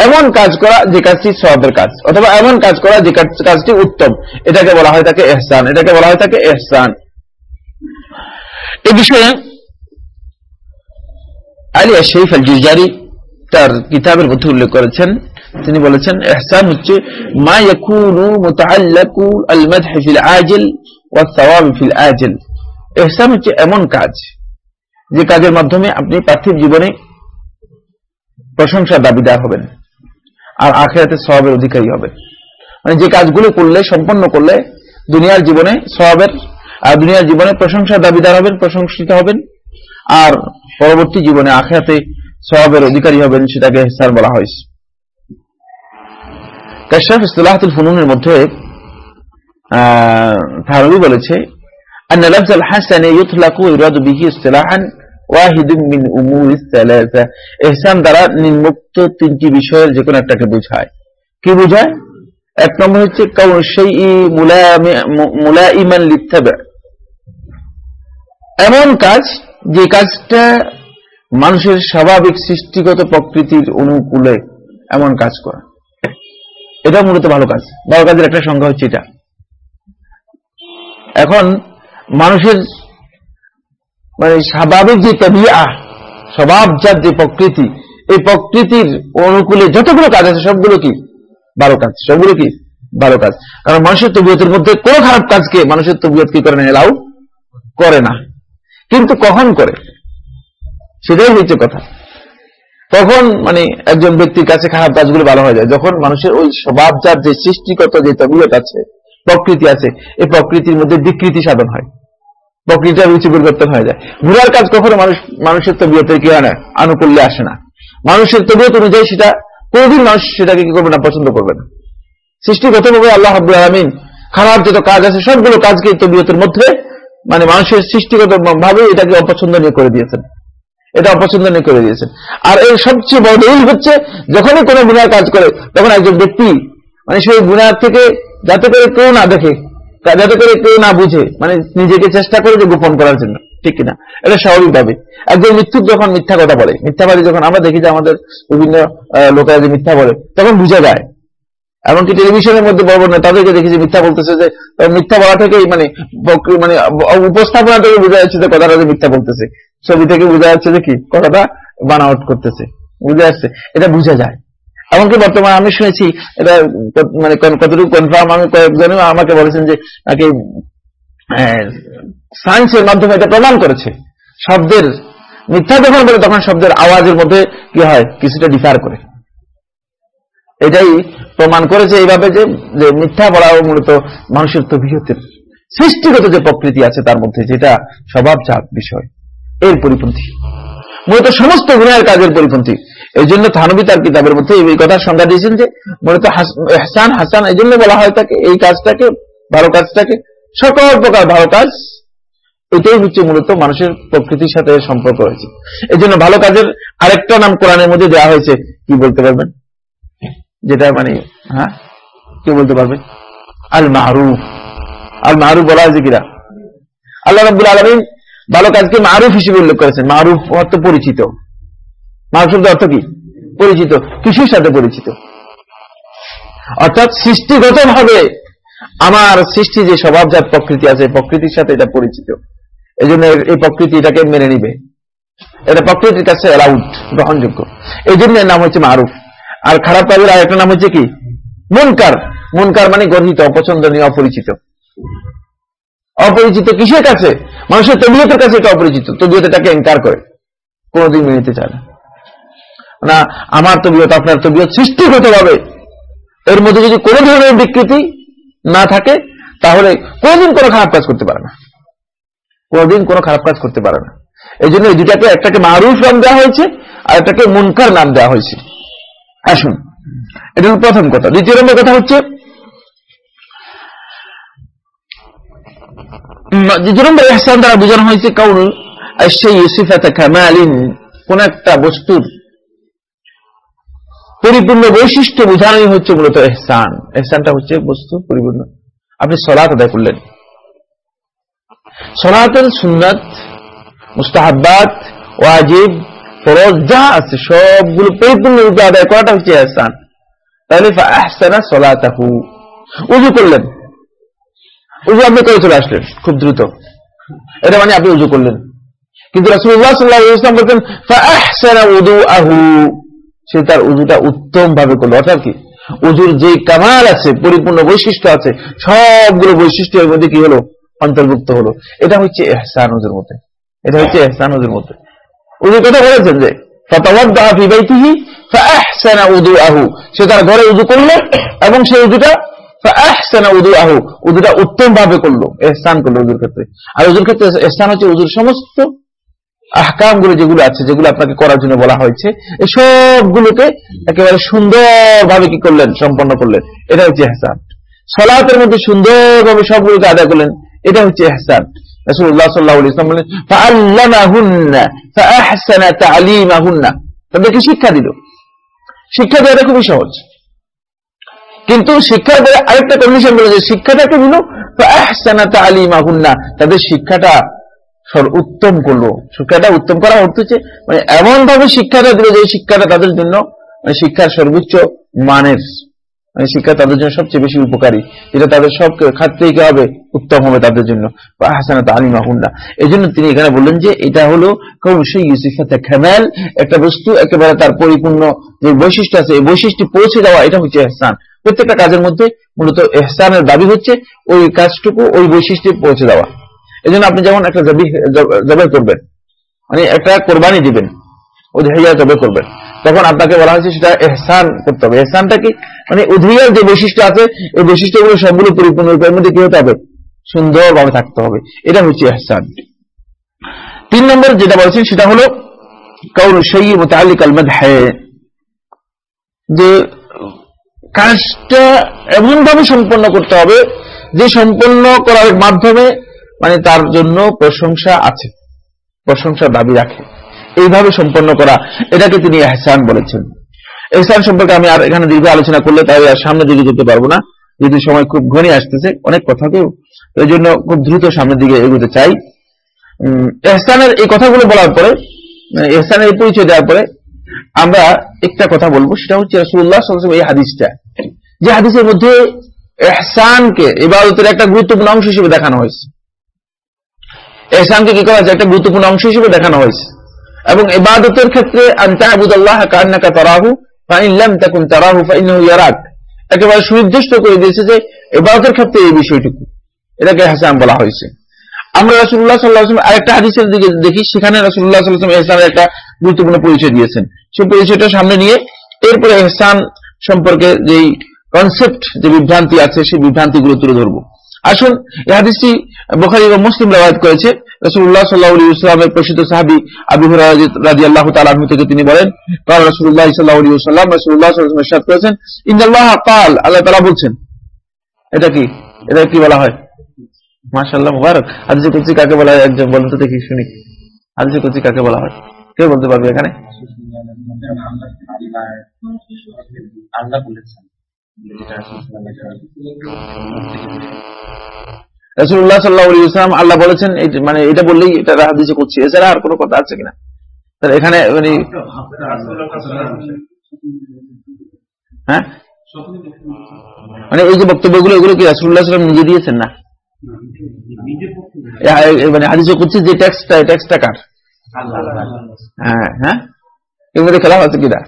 এমন কাজ করা যে কাজটি সওয়াবের কাজ, অথবা এমন কাজ করা যে কাজটি উত্তম। এটাকে বলা হয় তাকে এহসান এটাকে বলা হয় তাকে এহসান এ বিষয়ে আলী শরীফ আল জুজারি তার কিতাবের মধ্যে উল্লেখ করেছেন। তিনি বলেছেন এহসান হচ্ছে এহসান হচ্ছে এমন কাজ, যে কাজের মাধ্যমে আপনি পার্থিব জীবনে প্রশংসার দাবিদার হবেন আর আখেরাতে সওয়াবের অধিকারী হবেন। মানে যে কাজগুলো করলে, সম্পন্ন করলে, দুনিয়ার জীবনে সওয়াবের আর দুনিয়ার জীবনে প্রশংসার দাবিদার হবেন প্রশংসিত হবেন আর পরবর্তী জীবনে আখেরাতে সওয়াবের অধিকারী হবেন সেটাকে ইহসান বলা হয়েছে কাশাফ ইসলাহাতুল ফুনুনের মধ্যে থারবি বলেছে أن لفظ الحسن يطلق ويراد به اصطلاحا واحد من أمور الثلاثة إحسان দ্বারা নিম্নোক্ত তিনটি বিষয়ের যে কোনো একটাকে বোঝায় কি বোঝায় এক নম্বর হচ্ছে কাউন সেই মুলাইমান লিত্তাবা এমন কাজ যে কাজটা মানুষের স্বাভাবিক সৃষ্টিগত প্রকৃতির অনুকূলে এমন কাজ করা। এটা মূলত ভালো কাজ। ভালো কাজের একটা সংজ্ঞা হচ্ছে এটা। এখন মানুষের মানে স্বাভাবিক যে তবিয়া স্বভাবজাত যে প্রকৃতি, এই প্রকৃতির অনুকূলে যতগুলো কাজ আছে, সবগুলো কি? ভালো কাজ। সবগুলো কি? ভালো কাজ। কারণ মানুষের তবিয়তের মধ্যে কোনো খারাপ কাজকে মানুষের তবিয়ত কি করে না? এলাও করে না। কিন্তু কখন করে? সেটাই হচ্ছে কথা। তখন মানে একজন ব্যক্তির কাছে খারাপ কাজগুলো ভালো হয়ে যায়। যখন মানুষের ওই স্বভাবজাত যে সৃষ্টিগত যে তবিয়ত আছে, প্রকৃতি আছে, এই প্রকৃতির মধ্যে বিকৃতি সাধন হয়। প্রকৃতির রুচি পরিবর্তন হয়ে যায়। ঘুরার কাজ কখনো মানুষ, মানুষের তবিয়তের কি হয় না, আনুকূল্যে আসে না। মানুষের তবিয়ত অনুযায়ী সেটা, কোনদিন মানুষ সেটাকে কি করবে না, পছন্দ করবে না। সৃষ্টিগতভাবে আল্লাহ আব্দুল আলমিন খারাপ যত কাজ আছে, সবগুলো কাজকে তবিয়তের মধ্যে মানে মানুষের সৃষ্টিগত ভাবে এটাকে অপছন্দনীয় করে দিয়েছেন। এটা অপছন্দনীয় করে দিয়েছেন। আর এর সবচেয়ে বড় দলিল হচ্ছে, যখনই কোনো গুণার কাজ করে, তখন একজন ব্যক্তি মানে সেই গুণার থেকে যাতে করে কেউ না দেখে যাতে করে কেউ না বুঝে মানে নিজেকে চেষ্টা করে যে গোপন করার জন্য, ঠিক কিনা? এটা স্বাভাবিকভাবে একজন মৃত্যুর যখন মিথ্যা কথা বলে, মিথ্যাবাদী যখন আমরা দেখি যে আমাদের বিভিন্ন লোকেরা যে মিথ্যা বলে, তখন বুঝা যায়। এমনকি টেলিভিশনের মধ্যে বড় বড় তাদেরকে দেখি যে মিথ্যা বলতেছে যে মিথ্যা বলা থেকেই মানে মানে উপস্থাপনা থেকে বোঝা যাচ্ছে যে কথাটা যে মিথ্যা বলতেছে। ছবি থেকে বোঝা যাচ্ছে যে কি? কথাটা বানাউট করতেছে। বুঝে যাচ্ছে এটা বুঝা যায়। এমনকি বর্তমানে আমি শুনেছি, এটা মানে কতটুকু কনফার্ম আমি কয়েকজনও আমাকে বলেছেন যে নাকি সায়েন্সের মাধ্যমে এটা প্রমাণ করেছে। শব্দের মিথ্যা যখন বলে তখন শব্দের আওয়াজের মধ্যে কি হয়? কিছুটা ডিফার করে। এটাই প্রমাণ করেছে এইভাবে যে মিথ্যা বলাও মূলত মানুষের তবিয়তের সৃষ্টিগত যে প্রকৃতি আছে তার মধ্যে, যেটা স্বভাবজাত বিষয়, এর পরিপন্থী। মূলত সমস্ত গুণের কাজের পরিপন্থী। এই জন্য থানবী তার কিতাবের মধ্যে এই কথার সংজ্ঞা দিয়েছেন যে, মূলত হাসান হাসান এই জন্য বলা হয় তাকে, এই কাজটাকে, ভালো কাজটাকে, সকল প্রকার ভালো কাজ, এটাই হচ্ছে মূলত মানুষের প্রকৃতির সাথে সম্পর্ক রয়েছে। এই জন্য ভালো কাজের আরেকটা নাম কোরআনের মধ্যে দেওয়া হয়েছে, কি বলতে পারবেন? যেটা মানে হ্যাঁ? কি বলতে পারবে? আল মাহরুফ আল মাহরুফ বলা হয়েছে কিরা? আল্লাহ রব্বুল আলমিন ভালো কাজকে মারুফ হিসেবে উল্লেখ করেছেন। মারুফ অর্থ পরিচিত। মারুফ অর্থ কি? পরিচিত, কিছুর সাথে পরিচিত। অর্থাৎ সৃষ্টিগত ভাবে আমার সৃষ্টি যে স্বভাবজাত প্রকৃতি আছে, প্রকৃতির সাথে এটা পরিচিত। এই জন্য এই প্রকৃতি এটাকে মেনে নিবে। এটা প্রকৃতির কাছে অ্যালাউড গ্রহণযোগ্য। এই জন্য নাম হচ্ছে মারুফ আর খারাপ কাজের আর একটা নাম হচ্ছে কি? মনকার। মনকার মানে গর্হিত, অপছন্দনীয়, অপরিচিত। অপরিচিত কিসের কাছে? মানুষের তবিয়তের কাছে এটা অপরিচিত। তবিয়ত এটাকে এনকার করে। কোনোদিন মেনে নিতে চায় না। আমার তবিয়ত আপনার তবিয়ত সৃষ্টিগত ভাবে এর মধ্যে যদি কোনো ধরনের বিকৃতি না থাকে, তাহলে কোনোদিন কোনো খারাপ কাজ করতে পারে না। কোনোদিন কোনো খারাপ কাজ করতে পারে না। এই জন্য এই দুটাকে একটাকে মারুফ নাম দেওয়া হয়েছে, আর একটাকে মুনকার নাম দেওয়া হয়েছে। আসুন এটা হল প্রথম কথা। দ্বিতীয় নম্বর কথা হচ্ছে দ্বিতীয় নম্বর এহসান দ্বারা বোঝানো হয়েছে কাউন সেই সিফাতে কামালিন কোন একটা বস্তুর পরিপূর্ণ বৈশিষ্ট্য বোঝানোই হচ্ছে মূলত এহসান এহসানটা হচ্ছে বস্তু পরিপূর্ণ। আপনি সলাত আদায় করলেন। সলাতের সুন্নাত, মুস্তাহাবাত, ওয়াজিব ফরজ যা আছে সবগুলো পরিপূর্ণ রূপে আদায় করাটা হচ্ছে এহসান। তাহলে আহসানা সলাতাহু। উজু করলেন। উজু আপনি করে চলে আসলেন, খুব দ্রুত। এটা মানে আপনি উজু করলেন। কিন্তু রাসুল্লাহ সাল্লাহ ইসলাম বলছেন আহসানা উদু আহু সে তার উজুটা উত্তম ভাবে করল। অর্থাৎ কি? উজুর যে কামাল আছে, পরিপূর্ণ বৈশিষ্ট্য আছে, সবগুলো বৈশিষ্ট্য এর মধ্যে কি হলো? অন্তর্ভুক্ত হলো। এটা হচ্ছে এহসান উজুর মধ্যে। এটা হচ্ছে এহসান উজুর মধ্যে। উজুর কথা বলেছেন যে সে তার ঘরে উজু করল এবং সেই উজুটা উদু আহু উজুটা উত্তম ভাবে করল করল ক্ষেত্রে। আর ক্ষেত্রে হচ্ছে সমস্ত আহকামগুলো যেগুলো আছে, যেগুলো আপনাকে করার জন্য বলা হয়েছে এই সবগুলোকে একেবারে সুন্দরভাবে কি করলেন, সম্পন্ন করলেন। এটা হচ্ছে এহসান। সলাতের মধ্যে সুন্দরভাবে সবগুলোকে আদায় করলেন, এটা হচ্ছে এহসান। তাদেরকে শিক্ষা দিল। শিক্ষা দেওয়াটা খুবই সহজ। কিন্তু আরেকটা কন্ডিশন দিল? তাদের শিক্ষাটা উত্তম করল। শিক্ষাটা উত্তম করা হচ্ছে মানে এমন ভাবে শিক্ষাটা দিল যে শিক্ষাটা তাদের জন্য মানে শিক্ষার সর্বোচ্চ মানের। মানে শিক্ষা তাদের জন্য সবচেয়ে বেশি উপকারী। যেটা তাদের সব ক্ষেত্রেই কি হবে, উত্তম হবে তাদের জন্য। হাসানাত আলিমা হুন্না এই জন্য তিনি এখানে বললেন যে, এটা হলো খেমেল, একটা বস্তু একেবারে তার পরিপূর্ণ যে বৈশিষ্ট্য আছে, এই বৈশিষ্ট্য পৌঁছে দেওয়া, এটা হচ্ছে এহসান। প্রত্যেকটা কাজের মধ্যে মূলত এহসানের দাবি হচ্ছে ওই কাজটুকু, ওই বৈশিষ্ট্যে পৌঁছে দেওয়া। এই জন্য আপনি যেমন একটা জবাই করবেন মানে একটা কোরবানি দিবেন উদহিয়া জবে করবেন। তখন আপনাকে বলা হয়েছে সেটা এহসান করতে হবে। এহসানটা কি? মানে উদহিয়ার যে বৈশিষ্ট্য আছে, এই বৈশিষ্ট্যগুলো সবগুলো পরিপূর্ণ এর মধ্যে কি হতে হবে? সুন্দরভাবে থাকতে হবে। এটা হচ্ছে এহসান। তিন নম্বর যেটা বলছেন সেটা হলো কাউর সেই মোতালিক আলমদ হ্যাঁ যে কাজটা এমন ভাবে সম্পন্ন করতে হবে যে সম্পন্ন করার মাধ্যমে মানে তার জন্য প্রশংসা আছে প্রশংসা দাবি রাখে। এইভাবে সম্পন্ন করা, এটাকে তিনি এহসান বলেছেন। এহসান সম্পর্কে আমি আর এখানে দীর্ঘ আলোচনা করলে তাই আর সামনের দিকে যেতে পারব না। যেহেতু সময় খুব ঘনি আসতেছে, অনেক কথা কেউ ওই জন্য খুব দ্রুত সামনের দিকে এগোতে চাই। এহসানের এই কথাগুলো বলার পরে এহসানের এই পরিচয় দেওয়ার পরে আমরা একটা কথা বলব, সেটা হচ্ছে রসুল্লাহ এই হাদিসটা। যে হাদিসের মধ্যে এহসানকে ইবাদতের একটা গুরুত্বপূর্ণ অংশ হিসেবে দেখানো হয়েছে। এহসানকে কি করা যায়? একটা গুরুত্বপূর্ণ অংশ হিসেবে দেখানো হয়েছে। এবং ইবাদতের ক্ষেত্রে একেবারে সুনির্দিষ্ট করে দিয়েছে যে ইবাদতের ক্ষেত্রে এই বিষয়টুকু। এটাকে হাসান বলা হয়েছে। আমরা রাসুল্লাহ সাল্লাহ আরেকটা হাদিসের দিকে দেখি, সেখানে রাসুল্লাহ সাল্লাহ এহসানের একটা গুরুত্বপূর্ণ পরিচয় দিয়েছেন। সেই পরিচয়টা সামনে নিয়ে এরপরে এহসান সম্পর্কে যেই কনসেপ্ট যে বিভ্রান্তি আছে, সেই বিভ্রান্তিগুলো তুলে ধরবো। আসুন হাদিসটি বোখারি এবং মুসলিম রেওয়ায়ত করেছে। রসুল্লাহ সাল্লাহ ইসলামের প্রসিদ্ধ সাহাবি আবু রাজি আল্লাহ তালু থেকে তিনি বলেন, কাল রসুল্লাহ সাল্লাহ সাল্লাম রসুল্লাহ সাদ করেছেন ইন্দাল্লাহ কাল আল্লাহ তালা বলছেন। এটা কি? এটা কি বলা হয়? মাশাল্লাহ মুবারক। হাদিসে কুচি কাকে বলা হয়? একজন বলুন তো দেখি, শুনি। হাদিসে কুচি কাকে বলা হয়? কে বলতে পারবে এখানে? আল্লাহ বলেছেন। রাসুল্লাহ সাল্লাহ ইসলাম আল্লাহ বলেছেন মানে এটা বললেই এটা করছি। এছাড়া আর কোনো কথা আছে কিনা? তাহলে এখানে মানে হ্যাঁ? মানে এই যে বক্তব্যগুলো, এগুলো কি রাসুল্লাহ সাল্লাম নিজে দিয়েছেন না? মানে হাদিসে করছি যে ট্যাক্সটা ট্যাক্সটা কার? হ্যাঁ হ্যাঁ? মধ্যে খেলা আছে কিনা?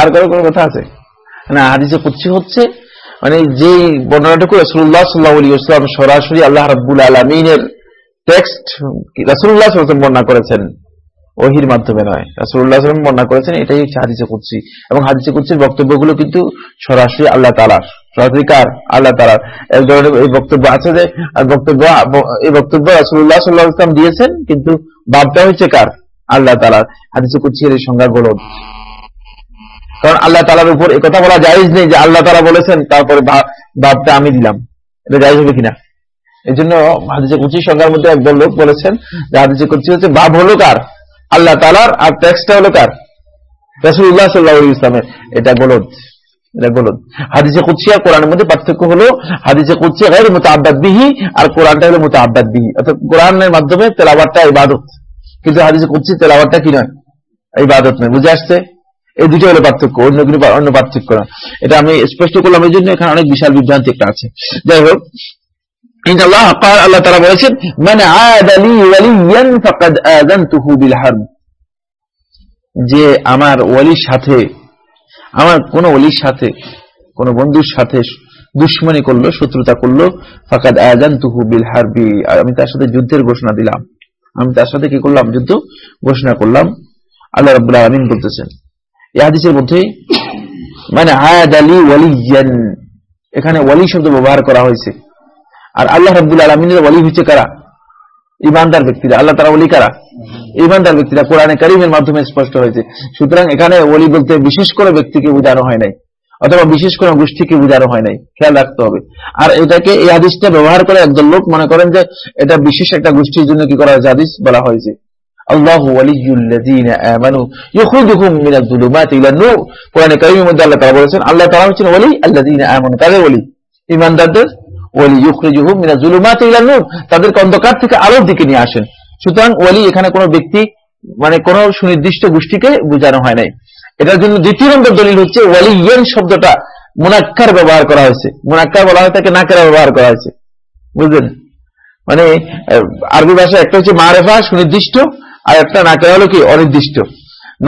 আর কারও কোনো কথা আছে? না, হাদিসে কুচ্ছি হচ্ছে মানে যে বর্ণনাটুকু রসুল্লাহ সাল্লাহ ইসলাম সরাসরি আল্লাহ রাব্বুল আলমিনের টেক্সট রাসুল্লাহ বর্ণনা করেছেন। ওহির মাধ্যমে নয়। রাসুল্লাহ সাল্লাম বর্ণনা করেছেন, এটাই হচ্ছে হাদিসে কুচ্ছি এবং হাদিসে কুচ্ছির বক্তব্যগুলো কিন্তু সরাসরি আল্লাহ তালার সরাসরি কার? আল্লাহ তালার এক ধরনের এই বক্তব্য আছে যে বক্তব্য, এই বক্তব্য রাসুল্লাহ সাল্লাহ ইসলাম দিয়েছেন, কিন্তু বাবটা হচ্ছে কার? আল্লাহ তালার হাদিসে কুচ্ছির এই সংজ্ঞা গোলক কারণ আল্লাহ তালার উপর এ কথা বলা জায়জ নেই যে আল্লাহ তালা বলেছেন, তারপরে বাপটা আমি দিলাম। এটা জায়জ হবে কিনা? এই জন্য হাদিসে কুচি সংখ্যার মধ্যে একদল লোক বলেছেন যে হাদিসে কুচি হচ্ছে বাপ হলো কার? আল্লাহ তালার আর ট্যাক্সটা হলো কার? রসুল্লাহ সাল্লাহ ইসলামের এটা হাদিসে কুচি আর কোরআনের মধ্যে পার্থক্য হলো, হাদিসে কুচি গায়ের মতো আব্বাদ বিহি আর কোরআনটা হলো মতো আব্বাদ বিহি। অর্থাৎ কোরআনের মাধ্যমে তেলাবারটা ইবাদত। কিন্তু হাদিসে কুচি তেলাবারটা কি নয়? ইবাদত নয়। বুঝে আসছে? এই দুটো হলো পার্থক্য, অন্য কোনো অন্য পার্থক্য না। এটা আমি স্পষ্ট করলাম, এই জন্য এখানে অনেক বিশাল বিভ্রান্তি একটা আছে। যাই হোক আল্লাহ তারা বলেছেন মানে যে আমার ওয়ালির সাথে, আমার কোন ওলির সাথে, কোন বন্ধুর সাথে দুশ্মনী করল, শত্রুতা করল, ফাকাদ আয়াজান তুহু বিল হারবি। আমি তার সাথে যুদ্ধের ঘোষণা দিলাম। আমি তার সাথে কি করলাম? যুদ্ধ ঘোষণা করলাম। আল্লাহ রাবুল্লাহ আমিন বলতেছেন এই হাদিসের মধ্যে মানে আয়াদ আলী ওয়ালিয়ান, এখানে ওয়ালি শব্দ ব্যবহার করা হয়েছে। আর আল্লাহ রব্দুল আলমিনের ওয়ালি হচ্ছে কারা? ইমানদার ব্যক্তিরা। আল্লাহ তারা ওলি কারা? ইমানদার ব্যক্তিরা। কোরআনে কারিমের মাধ্যমে স্পষ্ট হয়েছে। সুতরাং এখানে ওলি বলতে বিশেষ করে ব্যক্তিকে বোঝানো হয় নাই, অথবা বিশেষ কোনো গোষ্ঠীকে বোঝানো হয় নাই। খেয়াল রাখতে হবে। আর এটাকে এই হাদিসটা ব্যবহার করে একদল লোক মনে করেন যে, এটা বিশেষ একটা গোষ্ঠীর জন্য কি করা হয়েছে? হাদিস বলা হয়েছে। আল্লাহ কোরআনে মধ্যে আল্লাহ বলেছেন, আল্লাহ হচ্ছেন তাদের ইলা নূর। তাদেরকে অন্ধকার থেকে আলোর দিকে নিয়ে আসেন। সুতরাং এখানে কোনো ব্যক্তি মানে কোন সুনির্দিষ্ট গোষ্ঠীকে বোঝানো হয় নাই। এটার জন্য দ্বিতীয় নম্বর দলিল হচ্ছে ওয়ালিয়ান শব্দটা মুনাক্কার ব্যবহার করা হয়েছে। মুনাক্কার বলা হয় তাকে নাকেরা ব্যবহার করা হয়েছে। বুঝলেন? মানে আরবি ভাষায় একটা হচ্ছে মারেফা, সুনির্দিষ্ট। আর একটা নাকেরা হলো কি? অনির্দিষ্ট।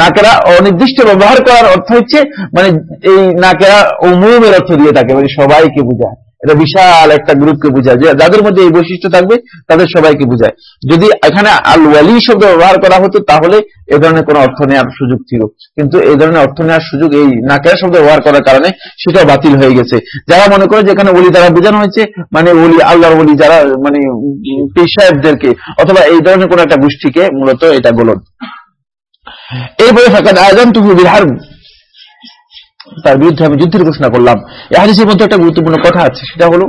নাকেরা অনির্দিষ্ট ব্যবহার করার অর্থ হচ্ছে মানে এই নাকেরা অমুমের অর্থ দিয়ে থাকে মানে সবাইকে বোঝায়। এটা বিশাল একটা গ্রুপকে বোঝায়। যাদের মধ্যে এই বৈশিষ্ট্য থাকবে, তাদের সবাইকে বোঝায়। যদি এখানে আল ওয়ালি শব্দ ব্যবহার করা হতো, তাহলে এ ধরনের কোনো অর্থ নেওয়ার সুযোগ ছিল। কিন্তু এই ধরনের অর্থ নেওয়ার সুযোগ এই নাকেরা শব্দ ব্যবহার করার কারণে সেটা বাতিল হয়ে গেছে। যারা মনে করে যে এখানে ওলি দ্বারা বোঝানো হয়েছে মানে ওলি, আল্লাহর ওলি যারা মানে পীর সাহেবদেরকে, অথবা এই ধরনের কোন একটা গোষ্ঠীকে মূলত এটা গোলন। এরপরে ফাঁকা আয়োজন তুহু বিহার তার বিরুদ্ধে আমি যুদ্ধের ঘোষণা করলাম এই হাদিসের মধ্যে একটা গুরুত্বপূর্ণ কথা আছে, সেটা হলো,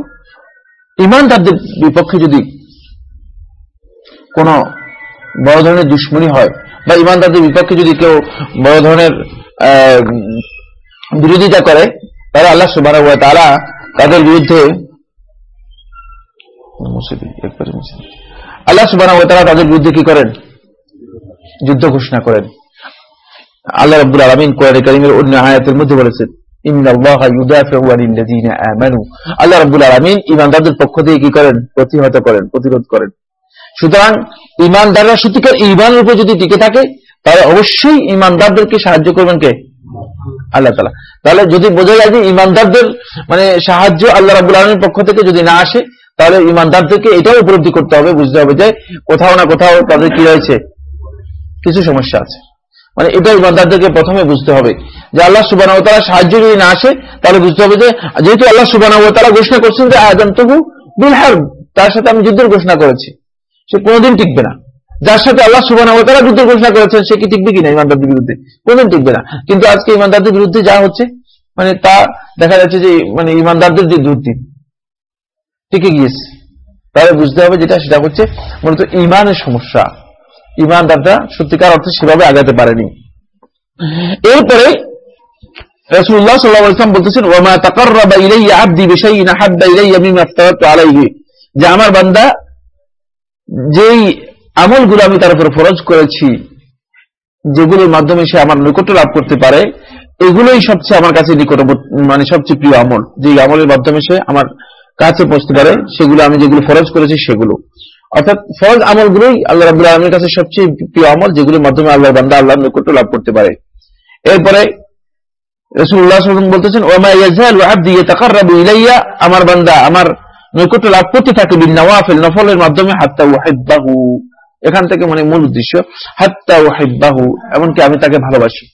ইমানদারদের বিপক্ষে যদি কোন বড় ধরনের দুশ্মনী হয়, বা ইমানদারদের বিপক্ষে যদি কেউ বড় ধরনের বিরোধিতা করে, তাহলে আল্লাহ সুবাহ তারা তাদের বিরুদ্ধে। আল্লাহ সুবাহ তারা তাদের বিরুদ্ধে কি করেন যুদ্ধ ঘোষণা করেন আল্লাহ রাব্বুল আলামিন কোরআন কারীমের অন্য আয়াতের মধ্যে বলেছেন তাহলে সাহায্য করবেন কে? আল্লাহ তাহলে যদি বোঝা যায় যে ঈমানদারদের মানে সাহায্য আল্লাহ রাব্বুল আলামিনের পক্ষ থেকে যদি না আসে, তাহলে ঈমানদারদেরকে এটাও উপলব্ধি করতে হবে, বুঝতে হবে যে কোথাও না কোথাও তাদের কি রয়েছে? কিছু সমস্যা আছে। মানে এটা ইমানদারদেরকে প্রথমে বুঝতে হবে যে আল্লাহ সুবাহ তারা সাহায্য যদি না আসে, তাহলে বুঝতে হবে যে যেহেতু আল্লাহ সুবাহ তারা ঘোষণা করছেন যে আয়াদান তবু বিলহার তার সাথে আমি যুদ্ধের ঘোষণা করেছি। সে কোনোদিন টিকবে না। যার সাথে আল্লাহ সুবাহ তারা যুদ্ধের ঘোষণা করেছেন, সে কি টিকবে কিনা ইমানদারদের বিরুদ্ধে? কোনোদিন টিকবে না। কিন্তু আজকে ইমানদারদের বিরুদ্ধে যা হচ্ছে মানে তা দেখা যাচ্ছে যে মানে ইমানদারদের যে দুর্দিন টিকে গিয়েছে। তাহলে বুঝতে হবে যেটা, সেটা হচ্ছে মূলত ইমানের সমস্যা। ইমানদাররা সত্যিকার অর্থে সেভাবে আগাতে পারেনি। এরপরে রাসূলুল্লাহ সাল্লাল্লাহু আলাইহি ওয়াসাল্লাম বলতেছেন ওয়া মা তাকাররাবা ইলাইয়া আবদি আফতারাতু আলাইহি। যে আমার বান্দা, যেই আমলগুলো আমি তার উপর ফরজ করেছি, যেগুলোর মাধ্যমে সে আমার নৈকট্য লাভ করতে পারে, এগুলোই সবচেয়ে আমার কাছে নিকট মানে সবচেয়ে প্রিয় আমল। যে আমলের মাধ্যমে সে আমার কাছে পৌঁছতে পারে, সেগুলো আমি যেগুলো ফরজ করেছি সেগুলো। অর্থাৎ ফরজ আমলগুলোই আল্লাহ রাবুল আলমীর কাছে সবচেয়ে প্রিয় আমল যেগুলোর মাধ্যমে আল্লাহ বান্দা আল্লাহর নৈকট্য লাভ করতে পারে। এরপরে বলতেছেন আমার বান্দা আমার নৈকট্য লাভ করতে থাকে নফলের মাধ্যমে, হাত্তা এখান থেকে মানে মূল উদ্দেশ্য, হাত্তা ওয়াহিব্বাহু এমনকি আমি তাকে ভালোবাসি।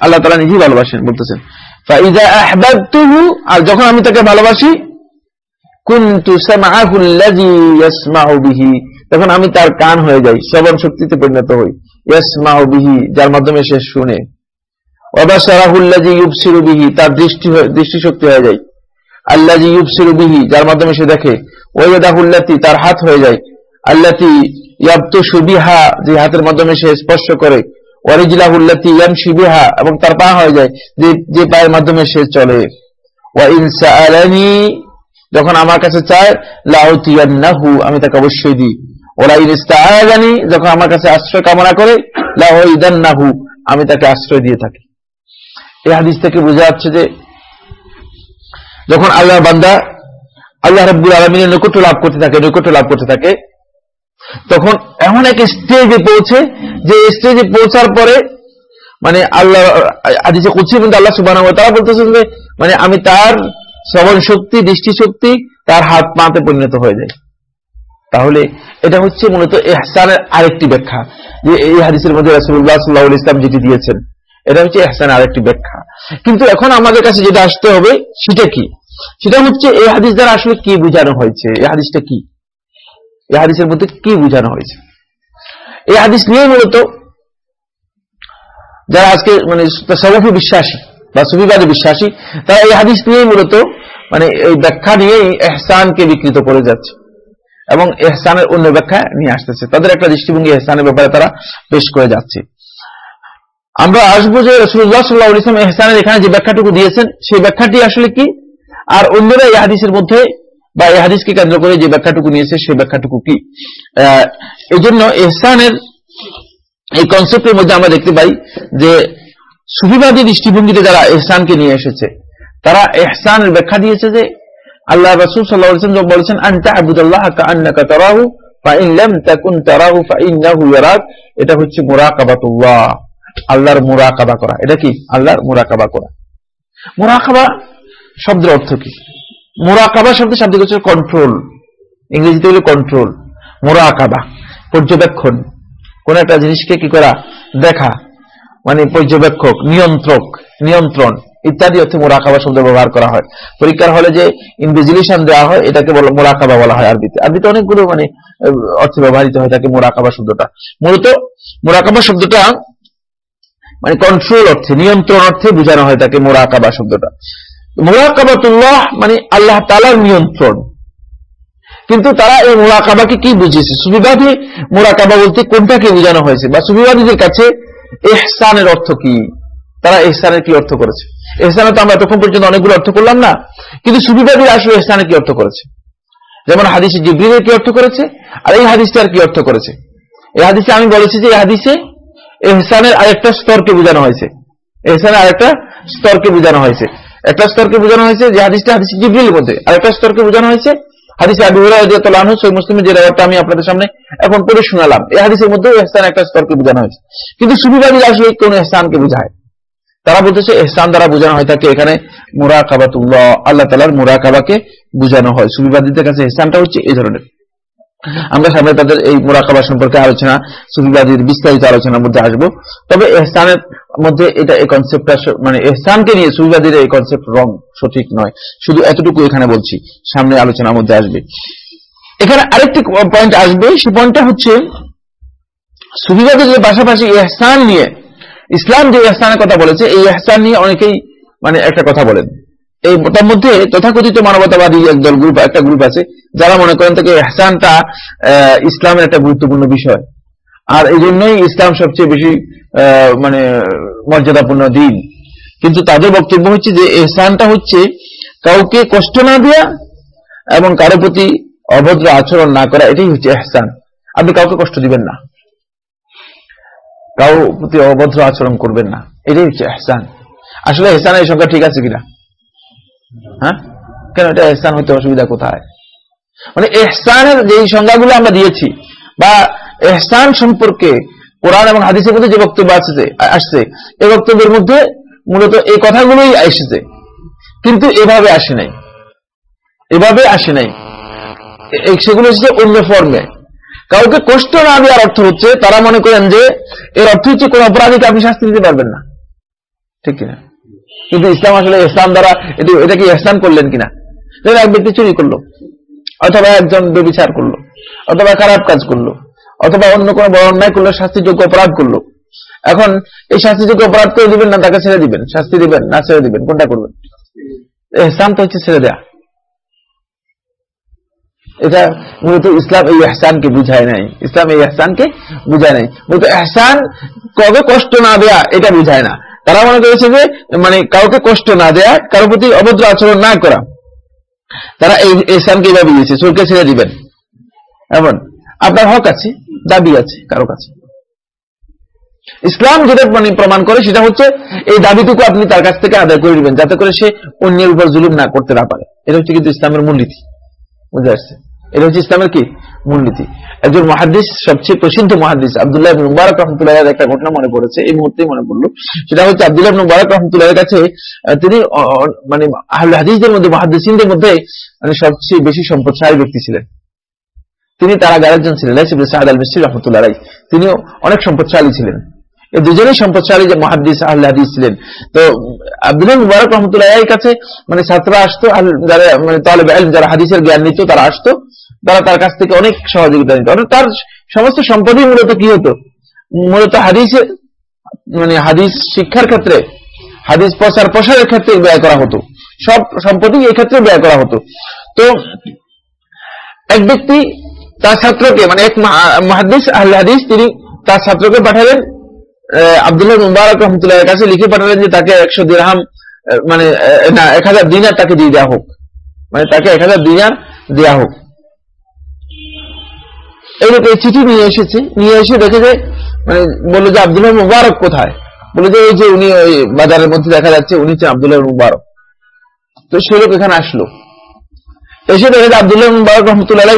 আল্লাহ তাআলা নিজেই ভালোবাসেন, বলতেছেন আর যখন আমি তাকে ভালোবাসি কুনতু সামাআহু আল্লাযী ইয়াসমাউ বিহি তখন আমি তার কান হয়ে যাই, শ্রবণ শক্তিতে পরিণত হই। ইয়াসমাউ বিহি, যার মাধ্যমে সে শুনে। ওয়াবাসারাহু আল্লাযী ইউবসিরু বিহি, তার দৃষ্টি দৃষ্টিশক্তি হয়ে যায় আল্লাযী ইউবসিরু বিহি, যার মাধ্যমে সে দেখে। ওয়াইয়াদাহু আল্লাতী, তার হাত হয়ে যায়। আল্লাতী ইয়াবতুশু বিহা, যে হাতের মাধ্যমে সে স্পর্শ করে। ওয়ারিজলাহু আল্লাতী ইয়ামশি বিহা, এবং তার পা হয়ে যায়, যে যে পায়ের মাধ্যমে সে চলে। ওয়া ইন সাআলানি যখন আমার কাছে চায়, লাউতিয়ান্নাহু, আমি তাকে অবশ্যই দিই। ওরা ইনস্তাআযানি যখন আমার কাছে আশ্রয় কামনা করে, লাউইদান্নাহু, আমি তাকে আশ্রয় দিয়ে থাকি। এই হাদিস থেকে বোঝা যাচ্ছে যে, যখন আল্লাহ বান্দা আল্লাহ রাব্বুল আলামিনের নৈকট্য লাভ করতে থাকে, নৈকট্য লাভ করতে থাকে, তখন এমন এক স্টেজে পৌঁছে, যে স্টেজে পৌঁছার পরে মানে আল্লাহ, হাদিসে কুদসি কিন্তু আল্লাহ ওয়া তাআলা বলতেছেন যে মানে আমি তার শ্রবণ শক্তি, দৃষ্টি শক্তি তার হাত পাতে পরিণত হয়ে যায়। তাহলে এটা হচ্ছে মূলত এহসানের আরেকটি ব্যাখ্যা। যে এই হাদিসের মধ্যে রাসূলুল্লাহ সাল্লাল্লাহু আলাইহি ইসলাম যেটি দিয়েছেন, এটা হচ্ছে এহসানের আরেকটি ব্যাখ্যা। কিন্তু এখন আমাদের কাছে যেটা আসতে হবে, সেটা কি? সেটা হচ্ছে এই হাদিস দ্বারা আসলে কি বোঝানো হয়েছে? এই হাদিসটা কি? এই হাদিসের মধ্যে কি বোঝানো হয়েছে? এই হাদিস নিয়ে মূলত যারা আজকে মানে সবফি বিশ্বাসী বা সুফিবাদী বিশ্বাসী, তারা এই হাদিস নিয়ে মূলত মানে এই ব্যাখ্যা নিয়েই এহসানকে বিকৃত করে যাচ্ছে এবং এহসানের অন্য ব্যাখ্যা নিয়ে আসতেছে। তাদের একটা দৃষ্টিভঙ্গি এহসানের ব্যাপারে তারা পেশ করে যাচ্ছে। আমরা আসব যে রসুল্লাহ সাল্লাহ ইসলাম এহসানের এখানে যে ব্যাখ্যাটুকু দিয়েছেন, সেই ব্যাখ্যাটি আসলে কি? আর অন্যরা এই হাদিসের মধ্যে বা এই হাদিসকে কেন্দ্র করে যে ব্যাখ্যাটুকু নিয়েছে, সেই ব্যাখ্যাটুকু কি? এই জন্য এহসানের এই কনসেপ্টের মধ্যে আমরা দেখতে পাই যে সুফিবাদী দৃষ্টিভঙ্গিতে যারা এহসানকে নিয়ে এসেছে, তারা এহসানের ব্যাখ্যা দিয়েছে যে আল্লাহ রাসূল ওয়াসাল্লাম বলেছেন আনতা আবুদাল্লাহ তারাহু এটা হচ্ছে আল্লাহর মুরাকাবা করা। এটা কি? আল্লাহর মুরাকাবা করা। শব্দের অর্থ কি? মুরাকাবা শব্দের শব্দ হচ্ছে কন্ট্রোল ইংরেজিতে হলো কন্ট্রোল মুরাকাবা, পর্যবেক্ষণ। কোন একটা জিনিসকে কি করা? দেখা। মানে পর্যবেক্ষক, নিয়ন্ত্রক, নিয়ন্ত্রণ ইত্যাদি অর্থে মোরাকাবা শব্দ ব্যবহার করা হয়। পরীক্ষার হলে যে ইনভিজিলেশন দেওয়া হয়, এটাকে মোরাকাবা বলা হয় আরবিতে। আরবিতে অনেকগুলো মানে অর্থে ব্যবহৃত হয় তাকে মোরাকাবা শব্দটা। মূলত মোরাকাবা শব্দটা মানে কন্ট্রোল অর্থে, নিয়ন্ত্রণ অর্থে বোঝানো হয় তাকে মোরাকাবা শব্দটা। মোরাকাবাতুল্লাহ মানে আল্লাহ তালার নিয়ন্ত্রণ। কিন্তু তারা এই মোরাকাবাকে কি বুঝিয়েছে? সুবিবাদী মোরাকাবা বলতে কোনটাকে বোঝানো হয়েছে? বা সুবিবাদীদের কাছে এহসানের অর্থ কি? তারা এহসানের কি অর্থ করেছে? এহসানে তো আমরা তখন পর্যন্ত অনেকগুলো অর্থ করলাম না, কিন্তু সুবিবাদী আসলে এহসানের কি অর্থ করেছে? যেমন হাদিসে জিব্রিলের কি অর্থ করেছে? আর এই হাদিসটার কি অর্থ করেছে? এই হাদিসে আমি বলেছি যে এই হাদিসে এহসানের আরেকটা স্তরকে বোঝানো হয়েছে। এহসানের আরেকটা স্তরকে বোঝানো হয়েছে। একটা স্তরকে বোঝানো হয়েছে যে হাদিসটা হাদিস জিব্রিলের মধ্যে, আরেকটা স্তরকে বোঝানো হয়েছে হাদিসে আবু হুরায়রা আনহু, সহিহ যে রাওয়াতটা আমি আপনাদের সামনে এখন পড়ে শোনালাম, এই হাদিসের মধ্যে ইহসান একটা স্তরকে বোঝানো হয়েছে। কিন্তু সুবিবাদীরা আসলে কোন ইহসানকে বোঝায়? তারা বলতেছে, ইহসান দ্বারা বোঝানো হয় থাকে এখানে মুরাকাবাতুল্লাহ, আল্লাহ তাআলার মুরাকাবাকে বোঝানো হয়। সুবিবাদীদের কাছে ইহসানটা হচ্ছে এই ধরনের। আমরা সামনে তাদের এই মোরাকাবা সম্পর্কে আলোচনা, সুফিবাদীর বিস্তারিত আলোচনার মধ্যে আসব। তবে এহসানের মধ্যে এটা এই কনসেপ্টটা মানে এহসানকে নিয়ে সুফিবাদীর এই কনসেপ্ট রং সঠিক নয়। শুধু এতটুকু এখানে বলছি, সামনে আলোচনার মধ্যে আসবে। এখানে আরেকটি পয়েন্ট আসবে, সে পয়েন্টটা হচ্ছে সুফিবাদীর পাশাপাশি এহসান নিয়ে, ইসলাম যে এহসানের কথা বলেছে, এই এহসান নিয়ে অনেকেই মানে একটা কথা বলেন। এই তার মধ্যে তথাকথিত মানবতাবাদী একদল গ্রুপ একটা গ্রুপ আছে, যারা মনে করেন থেকে এহসানটা ইসলামের একটা গুরুত্বপূর্ণ বিষয়। আর এই জন্যই ইসলাম সবচেয়ে বেশি মানে মর্যাদাপূর্ণ দিন। কিন্তু তাদের বক্তব্য হচ্ছে যে এহসানটা হচ্ছে কাউকে কষ্ট না দেওয়া এবং কারও প্রতি অভদ্র আচরণ না করা, এটাই হচ্ছে এহসান। আপনি কাউকে কষ্ট দিবেন না। কারও প্রতি অভদ্র আচরণ করবেন না। এটাই হচ্ছে এহসান। আসলে এহসানের সংখ্যা ঠিক আছে কিনা? হ্যাঁ? কেন এটা এহসান হতে অসুবিধা কোথায়? মানে এহসানের যে সংজ্ঞাগুলো আমরা দিয়েছি বা এহসান সম্পর্কে কোরআন এবং হাদিসের মধ্যে যে বক্তব্য আসছে আসছে এই বক্তব্যের মধ্যে মূলত এই কথাগুলোই এসেছে। কিন্তু এভাবে আসে নাই। এভাবে আসে নাই। সেগুলো এসেছে অন্য ফর্মে কাউকে কষ্ট না দেওয়ার অর্থ হচ্ছে তারা মনে করেন যে এর অর্থ হচ্ছে কোন অপরাধীকে আপনি শাস্তি দিতে পারবেন না। ঠিক কিনা? কিন্তু ইসলাম আসলে ইসলাম দ্বারা এটা কি ইসলাম করলেন কিনা? এক ব্যক্তি চুরি করল, অথবা একজন বেবিচার করল, অথবা খারাপ কাজ করল। অথবা অন্য কোনো বড় অন্যায় করল, শাস্তিযোগ্য অপরাধ করল। এখন এই শাস্তিযোগ্য অপরাধ করে দিবেন না, তাকে ছেড়ে দিবেন। শাস্তি দিবেন, না ছেড়ে দিবেন, কোনটা করবেন? এহসান তো হচ্ছে ছেড়ে দেয়া। এটা মূলত ইসলাম এই এহসানকে বুঝায় নাই। ইসলাম এই এহসানকে বুঝায় নাই। মূলত এহসান কবে কষ্ট না দেয়া, এটা বুঝায় না। তারা মনে করেছে যে মানে কাউকে কষ্ট না দেয়া, কারোর প্রতি অভদ্র আচরণ না করা। তারা এই এহসানকে এভাবে দিয়েছে চোরকে ছেড়ে দিবেন। এমন। আপনার হক আছে। দাবি আছে, কারও কাছে। ইসলাম যেটা মানে প্রমাণ করে, সেটা হচ্ছে এই দাবিটুকু আপনি তার কাছ থেকে আদায় করে দিবেন যাতে করে সে অন্যের উপর জুলুম না করতে না পারে। এটা হচ্ছে কিন্তু ইসলামের মূলনীতি বুঝে আসছে এটা হচ্ছে ইসলামের কি? মূলনীতি একজন মহাদিস সবচেয়ে প্রসিদ্ধ মহাদিস আবদুল্লাহ মুবারক রহমতুল্লাহ একটা ঘটনা মনে পড়েছে, এই মুহূর্তেই মনে পড়ল। সেটা হচ্ছে আবদুল্লাহ মুবারক রহমতুল্লাহ কাছে তিনি মানে আহলে হাদিসদের মধ্যে মহাদিসদের মধ্যে মানে সবচেয়ে বেশি সম্পদশালী ব্যক্তি ছিলেন। তিনি তারা একজন ছিলেন সাহাদ আল মিস্ত্রি রহমতুল্লাহ রাই তিনি অনেক সম্পদশালী ছিলেন। এই দুজনেই সম্পদশালী যে মহাদিস আহলে হাদিস ছিলেন। তো আব্দুল্লাহ মুবারক রহমতুল্লাহ কাছে মানে ছাত্ররা আসতো যারা মানে তাহলে যারা হাদিসের জ্ঞান নিত, তারা আসতো। তারা তার কাছ থেকে অনেক সহযোগিতা নিত। তার সমস্ত সম্পদই মূলত কি হতো? মূলত হাদিসে মানে হাদিস শিক্ষার ক্ষেত্রে, হাদিস প্রচার প্রসারের ক্ষেত্রে ব্যয় করা হতো। সব সম্পত্তি এই ক্ষেত্রে ব্যয় করা হতো। তো এক ব্যক্তি তার ছাত্রকে মানে এক মহাদিস আহলে তিনি তার ছাত্রকে পাঠালেন। আবদুল্লাহ মুবারক রহমতুল্লাহ কাছে লিখে পাঠালেন যে তাকে একশো দিরহাম মানে না, এক হাজার দিনার তাকে দিয়ে দেওয়া হোক। মানে তাকে এক হাজার দিনার দেওয়া হোক। এইরকম এই চিঠি নিয়ে এসেছে। নিয়ে এসে দেখে যে মানে বলল যে আবদুল্লাহ মুবারক কোথায়? বলে যে ওই যে উনি ওই বাজারের মধ্যে দেখা যাচ্ছে, উনি হচ্ছে আবদুল্লাহ মুবারক। তো সে লোক এখানে আসলো। এসে রহমতুল্লাহ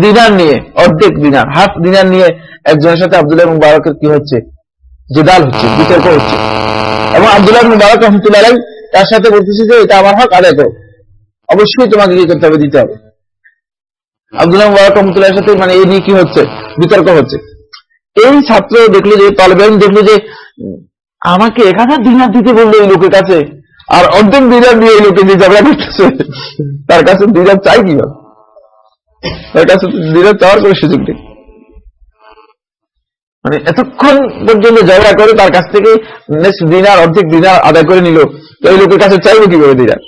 দিনার নিয়ে, অর্ধেক দিনার, হাফ দিনার নিয়ে একজনের সাথে আবদুল্লাহ মুবারকের কি হচ্ছে? জেদাল হচ্ছে বিতর্ক হচ্ছে। এবং আবদুল্লাহ মুবারক রহমতুল্লাহ তার সাথে বলতেছে যে, এটা আমার হক, আদায় করো। অবশ্যই তোমাকে কি করতে হবে? দিতে হবে। আবদুল্লাহ মুবারক রহমতুল্লাহ সাথে মানে এই নিয়ে কি হচ্ছে? বিতর্ক হচ্ছে। এই ছাত্র দেখল যে, তালেবান দেখল যে, আমাকে এক হাজার দিনার দিতে বলল এই লোকের কাছে? আর অর্ধেক দিনার দিয়ে এই লোকে দিয়ে ঝগড়া করতেছে তার কাছে দিনার চাই কি তার কাছে দিনার চাওয়ার কোনো সুযোগ নেই। মানে এতক্ষণ পর্যন্ত ঝগড়া করে তার কাছ থেকে নেক্সট দিনার অর্ধেক দিনার আদায় করে নিল তো এই লোকের কাছে চাইবে কীভাবে দিনার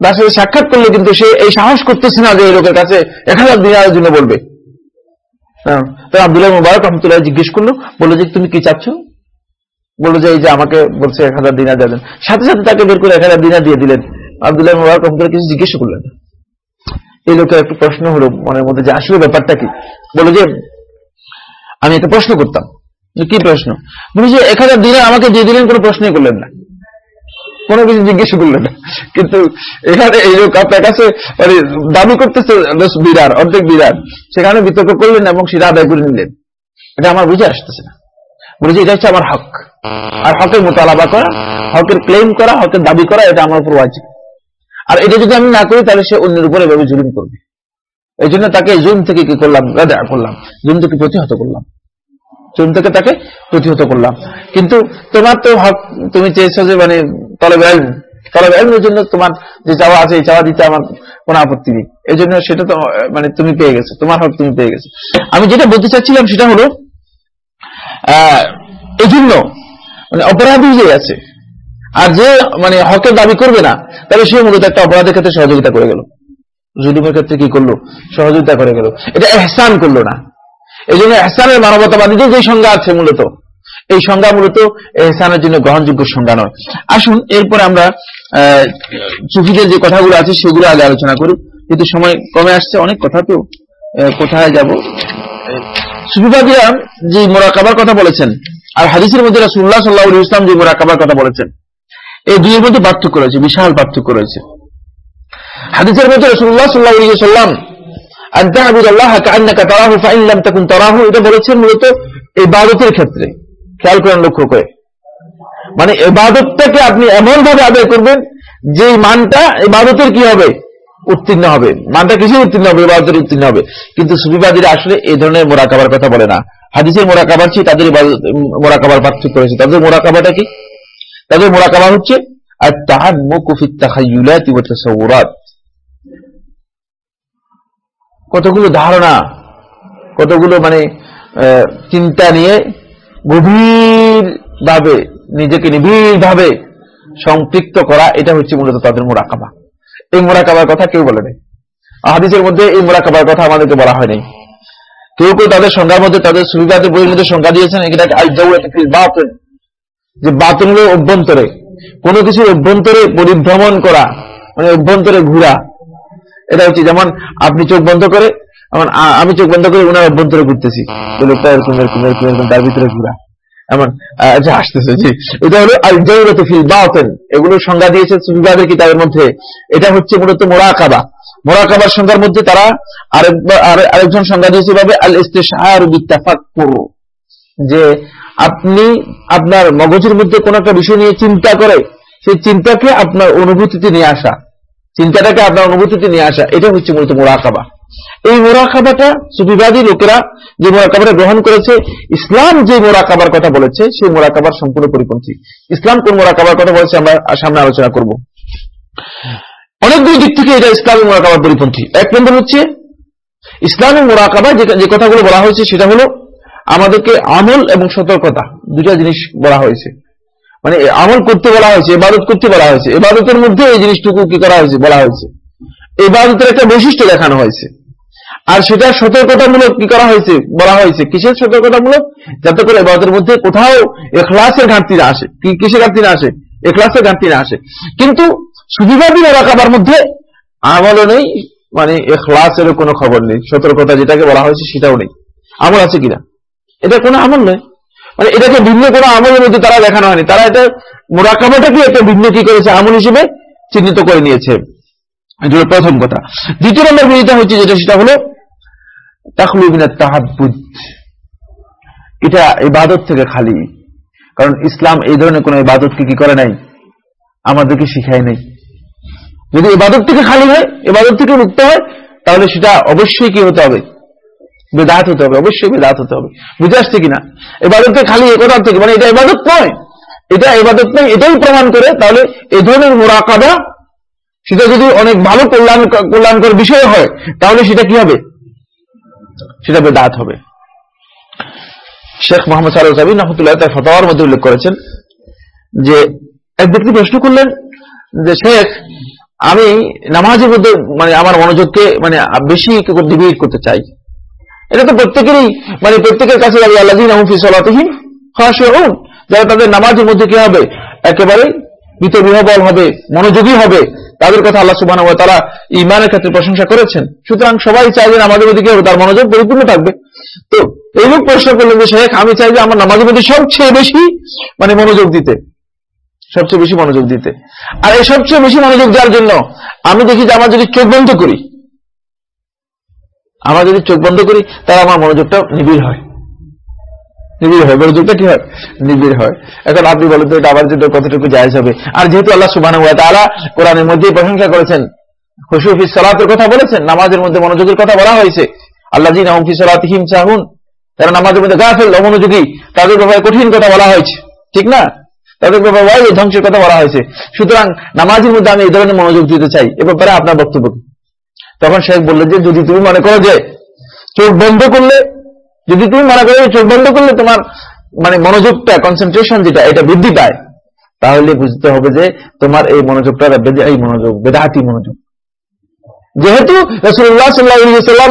তার সাথে সাক্ষাৎ করলে কিন্তু সে এই সাহস করতেছে না যে এই লোকের কাছে এক হাজার দিনারের জন্য বলবে। হ্যাঁ, তো আবদুল্লাহ মুবারক রহমতুল্লাহ জিজ্ঞেস করল বলল যে তুমি কি চাচ্ছ? বলল যে, এই যে আমাকে বলছে এক হাজার দিনার দেবেন সাথে সাথে তাকে বের করে এক হাজার দিনার দিয়ে দিলেন। আবদুল্লাহ মুবারক রহমতুল্লাহ কিছু জিজ্ঞেস করলেন। এই লোকের একটু প্রশ্ন হলো মনের মধ্যে যে, আসলে ব্যাপারটা কি? বলো যে, আমি একটা প্রশ্ন করতাম। কি প্রশ্ন? বলি যে, এক হাজার দিনে আমাকে দিয়ে দিলেন, কোনো প্রশ্নই করলেন না। কোনো কিছু জিজ্ঞেস করলেন না। কিন্তু এখানে এই লোক আপনার কাছে মানে দাবি করতেছে বিরার অর্ধেক বিরার সেখানে বিতর্ক করলেন এবং সেটা আদায় করে নিলেন। এটা আমার বুঝে আসতেছে না। বলে যে, এটা হচ্ছে আমার হক। আর হকের মোতালাবা করা, হকের ক্লেম করা, হকের দাবি করা, এটা আমার উপর ওয়াজিব আর এটা যদি আমি না করি, তাহলে সে অন্যের উপরে এভাবে জুলুম করবে। এই জন্য তাকে জুম থেকে কি করলাম? রাজা করলাম। জুম থেকে প্রতিহত করলাম। জুম থেকে তাকে প্রতিহত করলাম। কিন্তু তোমার তো হক, তুমি চেয়েছো যে মানে তলবে আইন তলবে আইনের জন্য তোমার যে চাওয়া আছে, এই চাওয়া দিতে আমার কোনো আপত্তি নেই। এই জন্য সেটা তো মানে তুমি পেয়ে গেছো, তোমার হক তুমি পেয়ে গেছো। আমি যেটা বলতে চাচ্ছিলাম সেটা হলো, আহ এই জন্য মানে অপরাধী যে আছে, আর যে মানে হকের দাবি করবে না, তাহলে সে মূলত একটা অপরাধের ক্ষেত্রে সহযোগিতা করে গেল। জুলুমের ক্ষেত্রে কি করল? সহযোগিতা করে গেল। এটা এহসান করল না। এই জন্য এহসানের মানবতাবাদীদের যে সংজ্ঞা আছে মূলত, এই সংজ্ঞা মূলত এহসানের জন্য গ্রহণযোগ্য সংজ্ঞা নয়। আসুন, এরপর আমরা সুফিদের যে কথাগুলো আছে, সেগুলো আগে আলোচনা করি। কিন্তু সময় কমে আসছে, অনেক কথা তো কোথায় যাব? সুফিবাদীরা যে মোরাকাবার কথা বলেছেন আর হাদিসের মধ্যে রাসুল্লাহ সাল্লাহ ইসলাম যে মোরাকাবার কথা বলেছেন, এই দুইয়ের মধ্যে পার্থক্য রয়েছে, বিশাল পার্থক্য রয়েছে। হাদিসের মধ্যে রসুল্লাহ সাল্লাহ সাল্লাম এটা বলেছেন মূলত এবাদতের ক্ষেত্রে। খেয়াল করেন লক্ষ্য করে। মানে এবাদতটাকে আপনি এমন ভাবে আদায় করবেন যে মানটা এবাদতের কি হবে? উত্তীর্ণ হবে। মানটা কিছু উত্তীর্ণ হবে? এবাদতের উত্তীর্ণ হবে। কিন্তু সুফিবাদীরা আসলে এই ধরনের মোরাকাবার কথা বলে না। হাদিসের মোরাকাবার চেয়ে তাদের মোরাকাবার পার্থক্য রয়েছে। তাদের মোরাকাবাটা কি? তাদের মোরাকাবা হচ্ছে আর তাহার মুকুফিত তাহাইউলাতি ওয়া তাসাউরাত কতগুলো ধারণা, কতগুলো মানে চিন্তা নিয়ে গভীর ভাবে নিজেকে নিবিড় ভাবে সম্পৃক্ত করা, এটা হচ্ছে মূলত তাদের মোরাকাবা। এই মোরাকাবার কথা কেউ বলে নেই আহাদিসের মধ্যে এই মোরাকাবার কথা আমাদেরকে বলা হয়নি। কেউ কেউ তাদের সংজ্ঞার মধ্যে, তাদের সুবিধাদের বইয়ের মধ্যে সংজ্ঞা দিয়েছেন, এটাকে বাতন যে বাতন হলো অভ্যন্তরে, কোনো কিছুর অভ্যন্তরে পরিভ্রমণ করা মানে অভ্যন্তরে ঘুরা, এটা হচ্ছে যেমন আপনি চোখ বন্ধ করে আমি চোখ বন্ধ করে ওনার অভ্যন্তরে ঘুরতেছি। লোকটা এরকম এরকম এরকম এরকম, তার ভিতরে ঘুরা। এমন আচ্ছা আসতেছে, জি। এটা হলো আল জরুরত ফিল বাতেন। এগুলো সংজ্ঞা দিয়েছে সুফিবাদের কিতাবের মধ্যে। এটা হচ্ছে মূলত মোরাকাবা। মোরাকাবার সংজ্ঞার মধ্যে তারা আরেকজন সংজ্ঞা দিয়েছে ভাবে আল ইস্তেশার বিত্তাফাক্কুর। যে আপনি আপনার মগজের মধ্যে কোন একটা বিষয় নিয়ে চিন্তা করে, সেই চিন্তাকে আপনার অনুভূতিতে নিয়ে আসা। চিন্তাটাকে আপনার অনুভূতিতে নিয়ে আসা। এটা হচ্ছে মূলত মোরাকাবা। এই মোরাকাবাটা সুফিবাদী লোকেরা যে মোরাকাবাটা গ্রহণ করেছে, ইসলাম যে মোরাকাবার কথা বলেছে, সেই মোরাকাবার সম্পূর্ণ পরিপন্থী। ইসলাম কোন মোরাকাবার কথা বলেছে আমরা সামনে আলোচনা করব। অনেকগুলো দিক থেকে এটা ইসলামী মোরাকাবার পরিপন্থী। এক নম্বর হচ্ছে, ইসলামী মোরাকাবা যে কথাগুলো বলা হয়েছে, সেটা হলো আমাদেরকে আমল এবং সতর্কতা দুটা জিনিস বলা হয়েছে। মানে আমল করতে বলা হয়েছে এবাদত করতে বলা হয়েছে। এবাদতের মধ্যে এই জিনিসটুকু কি করা হয়েছে, বলা হয়েছে। এবাদতের একটা বৈশিষ্ট্য দেখানো হয়েছে। আর সেটা সতর্কতামূলক কি করা হয়েছে, বলা হয়েছে? কিসের সতর্কতামূলক? যাতে করে এবাদতের মধ্যে কোথাও এখলাসের ঘাটতি না আসে। কিসের ঘাটতি না আসে? এখলাসের ঘাটতি না আসে। কিন্তু সুবিধাবী এলাকাবার মধ্যে আমলও নেই মানে এখলাসের কোনো খবর নেই। সতর্কতা যেটাকে বলা হয়েছে সেটাও নেই। আমল আছে কিনা? এটা কোনো আমল নয়। মানে এটাকে ভিন্ন কোনো আমলের মধ্যে তারা দেখানো হয়নি। তারা এটা মোরাকাবাটাকে একটা ভিন্ন কি করেছে? আমল হিসেবে চিহ্নিত করে নিয়েছে। প্রথম কথা। দ্বিতীয় নম্বর বিরোধিতা হচ্ছে যেটা, সেটা হলো তাহলুবিনা তাহাবুদ এটা ইবাদত থেকে খালি। কারণ ইসলাম এই ধরনের কোন ইবাদতকে কি করে নাই? আমাদেরকে শিখায় নাই। যদি ইবাদত থেকে খালি হয়, ইবাদত থেকে মুক্ত হয়, তাহলে সেটা অবশ্যই কি হতে হবে? বেদাত হতে হবে, অবশ্যই বেদাত হতে হবে। বুঝে আসছে কিনা? এবাদত খালি এ কথা থেকে মানে এটা এবাদত নয়। এটা এবাদত নয়, এটাই প্রমাণ করে তাহলে এই ধরনের মোরাকাবা, সেটা যদি অনেক ভালো কল্যাণ, কল্যাণকর বিষয় হয়, তাহলে সেটা কি হবে? সেটা বেদাত হবে। শেখ মোহাম্মদ সাল সাবিন রহমতুল্লাহ তার ফতোয়ার মধ্যে উল্লেখ করেছেন যে এক ব্যক্তি প্রশ্ন করলেন যে, শেখ, আমি নামাজের মধ্যে মানে আমার মনোযোগকে মানে বেশি ডিভিট করতে চাই। এটা তো প্রত্যেকেরই মানে প্রত্যেকের কাছে যারা তাদের নামাজের মধ্যে কি হবে? একেবারে বিহবল হবে, মনোযোগী হবে। তাদের কথা আল্লাহ সুবাহ তারা ইমানের ক্ষেত্রে প্রশংসা করেছেন। সুতরাং সবাই চাই যে নামাজের মধ্যে কি হবে তার মনোযোগ পরিপূর্ণ থাকবে। তো এই লোক প্রশ্ন করলেন যে, শেখ, আমি চাই যে আমার নামাজের মধ্যে সবচেয়ে বেশি মানে মনোযোগ দিতে। সবচেয়ে বেশি মনোযোগ দিতে। আর এই সবচেয়ে বেশি মনোযোগ দেওয়ার জন্য আমি দেখি যে আমার যদি চোখ বন্ধ করি, আমরা যদি চোখ বন্ধ করি, তাহলে আমার মনোযোগটা নিবিড় হয়। নিবিড় হয়। মনোযোগটা কি হয়? নিবিড় হয়। এখন আপনি বলেন তো এটা আবার যেটা কতটুকু জায়জ হবে। আর যেহেতু আল্লাহ সুবাহ তারা কোরআনের মধ্যে প্রশংসা করেছেন খুশুফি সালাতের কথা বলেছেন, নামাজের মধ্যে মনোযোগের কথা বলা হয়েছে। আল্লাহ জিন আহমফি সালাতিহিম চাহুন তারা নামাজের মধ্যে গাফেল, অমনোযোগী। তাদের ব্যাপারে কঠিন কথা বলা হয়েছে। ঠিক না? তাদের ব্যাপারে ধ্বংসের কথা বলা হয়েছে। সুতরাং নামাজের মধ্যে আমি এই ধরনের মনোযোগ দিতে চাই। এ ব্যাপারে আপনার বক্তব্য তখন শেখ বললেন যে, যদি তুমি মনে করো যে চোখ বন্ধ করলে যদি তুমি মনে করো চোখ বন্ধ করলে তোমার মানে মনোযোগটা কনসেন্ট্রেশন যেটা, এটা বৃদ্ধি পায়, তাহলে বুঝতে হবে যে তোমার এই মনোযোগটা এই মনোযোগ, বেদাহাতি মনোযোগ। যেহেতু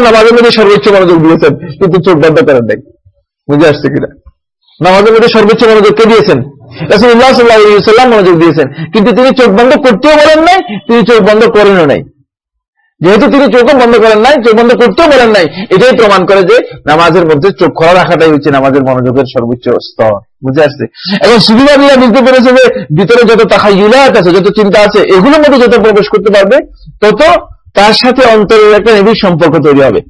নামাজের মধ্যে সর্বোচ্চ মনোযোগ দিয়েছেন, কিন্তু চোখ বন্ধ করেন নাই। বুঝে আসছে কিনা? নামাজের মধ্যে সর্বোচ্চ মনোযোগ কে দিয়েছেন? রসুল্লাহ সাল্লাহ মনোযোগ দিয়েছেন। কিন্তু তিনি চোখ বন্ধ করতেও বলেন নাই, তিনি চোখ বন্ধ করেনও নাই। যেহেতু তিনি চোখও বন্ধ করেন নাই, চোখ বন্ধ করতেও বলেন নাই, এটাই প্রমাণ করে যে নামাজের মধ্যে চোখ খোলা রাখাটাই হচ্ছে নামাজের মনোযোগের সর্বোচ্চ স্তর। বুঝে আসছে? এবং সুবিধাবিরা বুঝতে পেরেছে যে ভিতরে যত তাহা ইউলায়াত আছে, যত চিন্তা আছে, এগুলোর মধ্যে যত প্রবেশ করতে পারবে, তত তার সাথে অন্তরের একটা নিবিড় সম্পর্ক তৈরি হবে।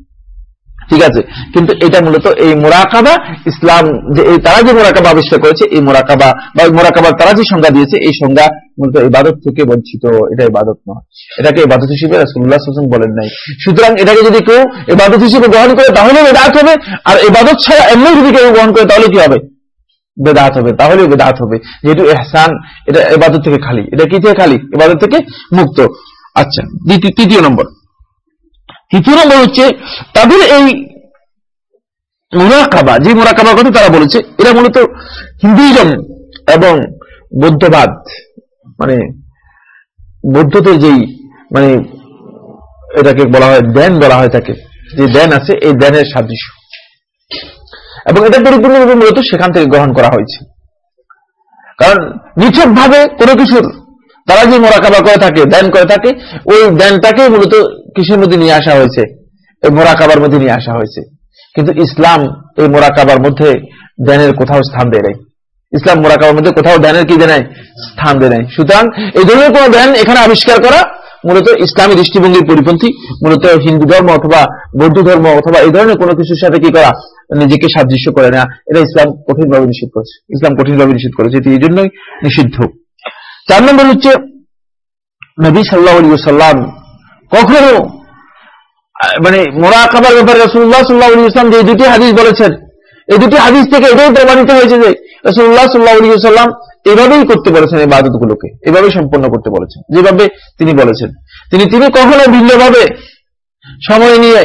ঠিক আছে? কিন্তু এটা মূলত এই মোরাকাবা ইসলাম যে এই তারা যে মোরাকাবা আবিষ্কার করেছে, এই মোরাকাবা বা মোরাকাবার তারা যে সংজ্ঞা দিয়েছে, এই সংজ্ঞা মূলত ইবাদত থেকে বঞ্চিত, এটা ইবাদত নয়। এটাকে ইবাদত হিসেবে রাসুল্লাহ হাসান বলেন নাই। সুতরাং এটাকে যদি কেউ ইবাদত হিসেবে গ্রহণ করে, তাহলে বেদাত হবে। আর ইবাদত ছাড়া এমনি যদি কেউ গ্রহণ করে, তাহলে কি হবে? বেদাত হবে। তাহলে বেদাত হবে। যেহেতু এহসান এটা এবাদত থেকে খালি। এটা কি থেকে খালি? এবাদত থেকে মুক্ত। আচ্ছা দ্বিতীয় তৃতীয় নম্বর। তৃতীয় নম্বর হচ্ছে, তাদের এই মোরাকাবা, যে মোরাকাবার কথা তারা বলেছে, এরা মূলত হিন্দুইজম এবং বৌদ্ধবাদ মানে বৌদ্ধদের যেই মানে এটাকে বলা হয় ধ্যান বলা হয় থাকে যে ধ্যান আছে, এই ধ্যানের সাদৃশ্য। এবং এটা পরিপূর্ণভাবে মূলত সেখান থেকে গ্রহণ করা হয়েছে। কারণ নিছক ভাবে কোনো কিছুর তারা যে মোরাকাবা করে থাকে ধ্যান করে থাকে, ওই ধ্যানটাকে মূলত কিসের মধ্যে নিয়ে আসা হয়েছে? এই মোরাকাবার মধ্যে নিয়ে আসা হয়েছে। কিন্তু ইসলাম এই মোরাকাবার মধ্যে ধ্যানের কোথাও স্থান দেয় নাই। ইসলাম মোরাকাবার মধ্যে কোথাও ধ্যানের কি দেয় স্থান দেয় নাই। সুতরাং এই ধরনের কোন ধ্যান এখানে আবিষ্কার করা মূলত ইসলামী দৃষ্টিভঙ্গির পরিপন্থী, মূলত হিন্দু ধর্ম অথবা বৌদ্ধ ধর্ম অথবা এই ধরনের কোনো কিছুর সাথে কি করা নিজেকে সাদৃশ্য করে না এটা ইসলাম কঠিনভাবে নিষিদ্ধ করেছে। ইসলাম কঠিনভাবে নিষেধ করেছে। এই জন্যই নিষিদ্ধ। চার নম্বর হচ্ছে নবী সাল্লাহ সাল্লাম কখনো মানে মোরাকাবার ব্যাপারে রসুল্লাহ সাল্লাহ ইসলাম যে দুটি হাদিস বলেছেন, এই দুটি হাদিস থেকে এটাই প্রমাণিত হয়েছে যে রসুল্লাহ সাল্লাহ সাল্লাম এভাবেই করতে বলেছেন এই বাদত গুলোকে এভাবেই সম্পন্ন করতে বলেছেন, যেভাবে তিনি বলেছেন। তিনি তিনি কখনো ভিন্নভাবে সময় নিয়ে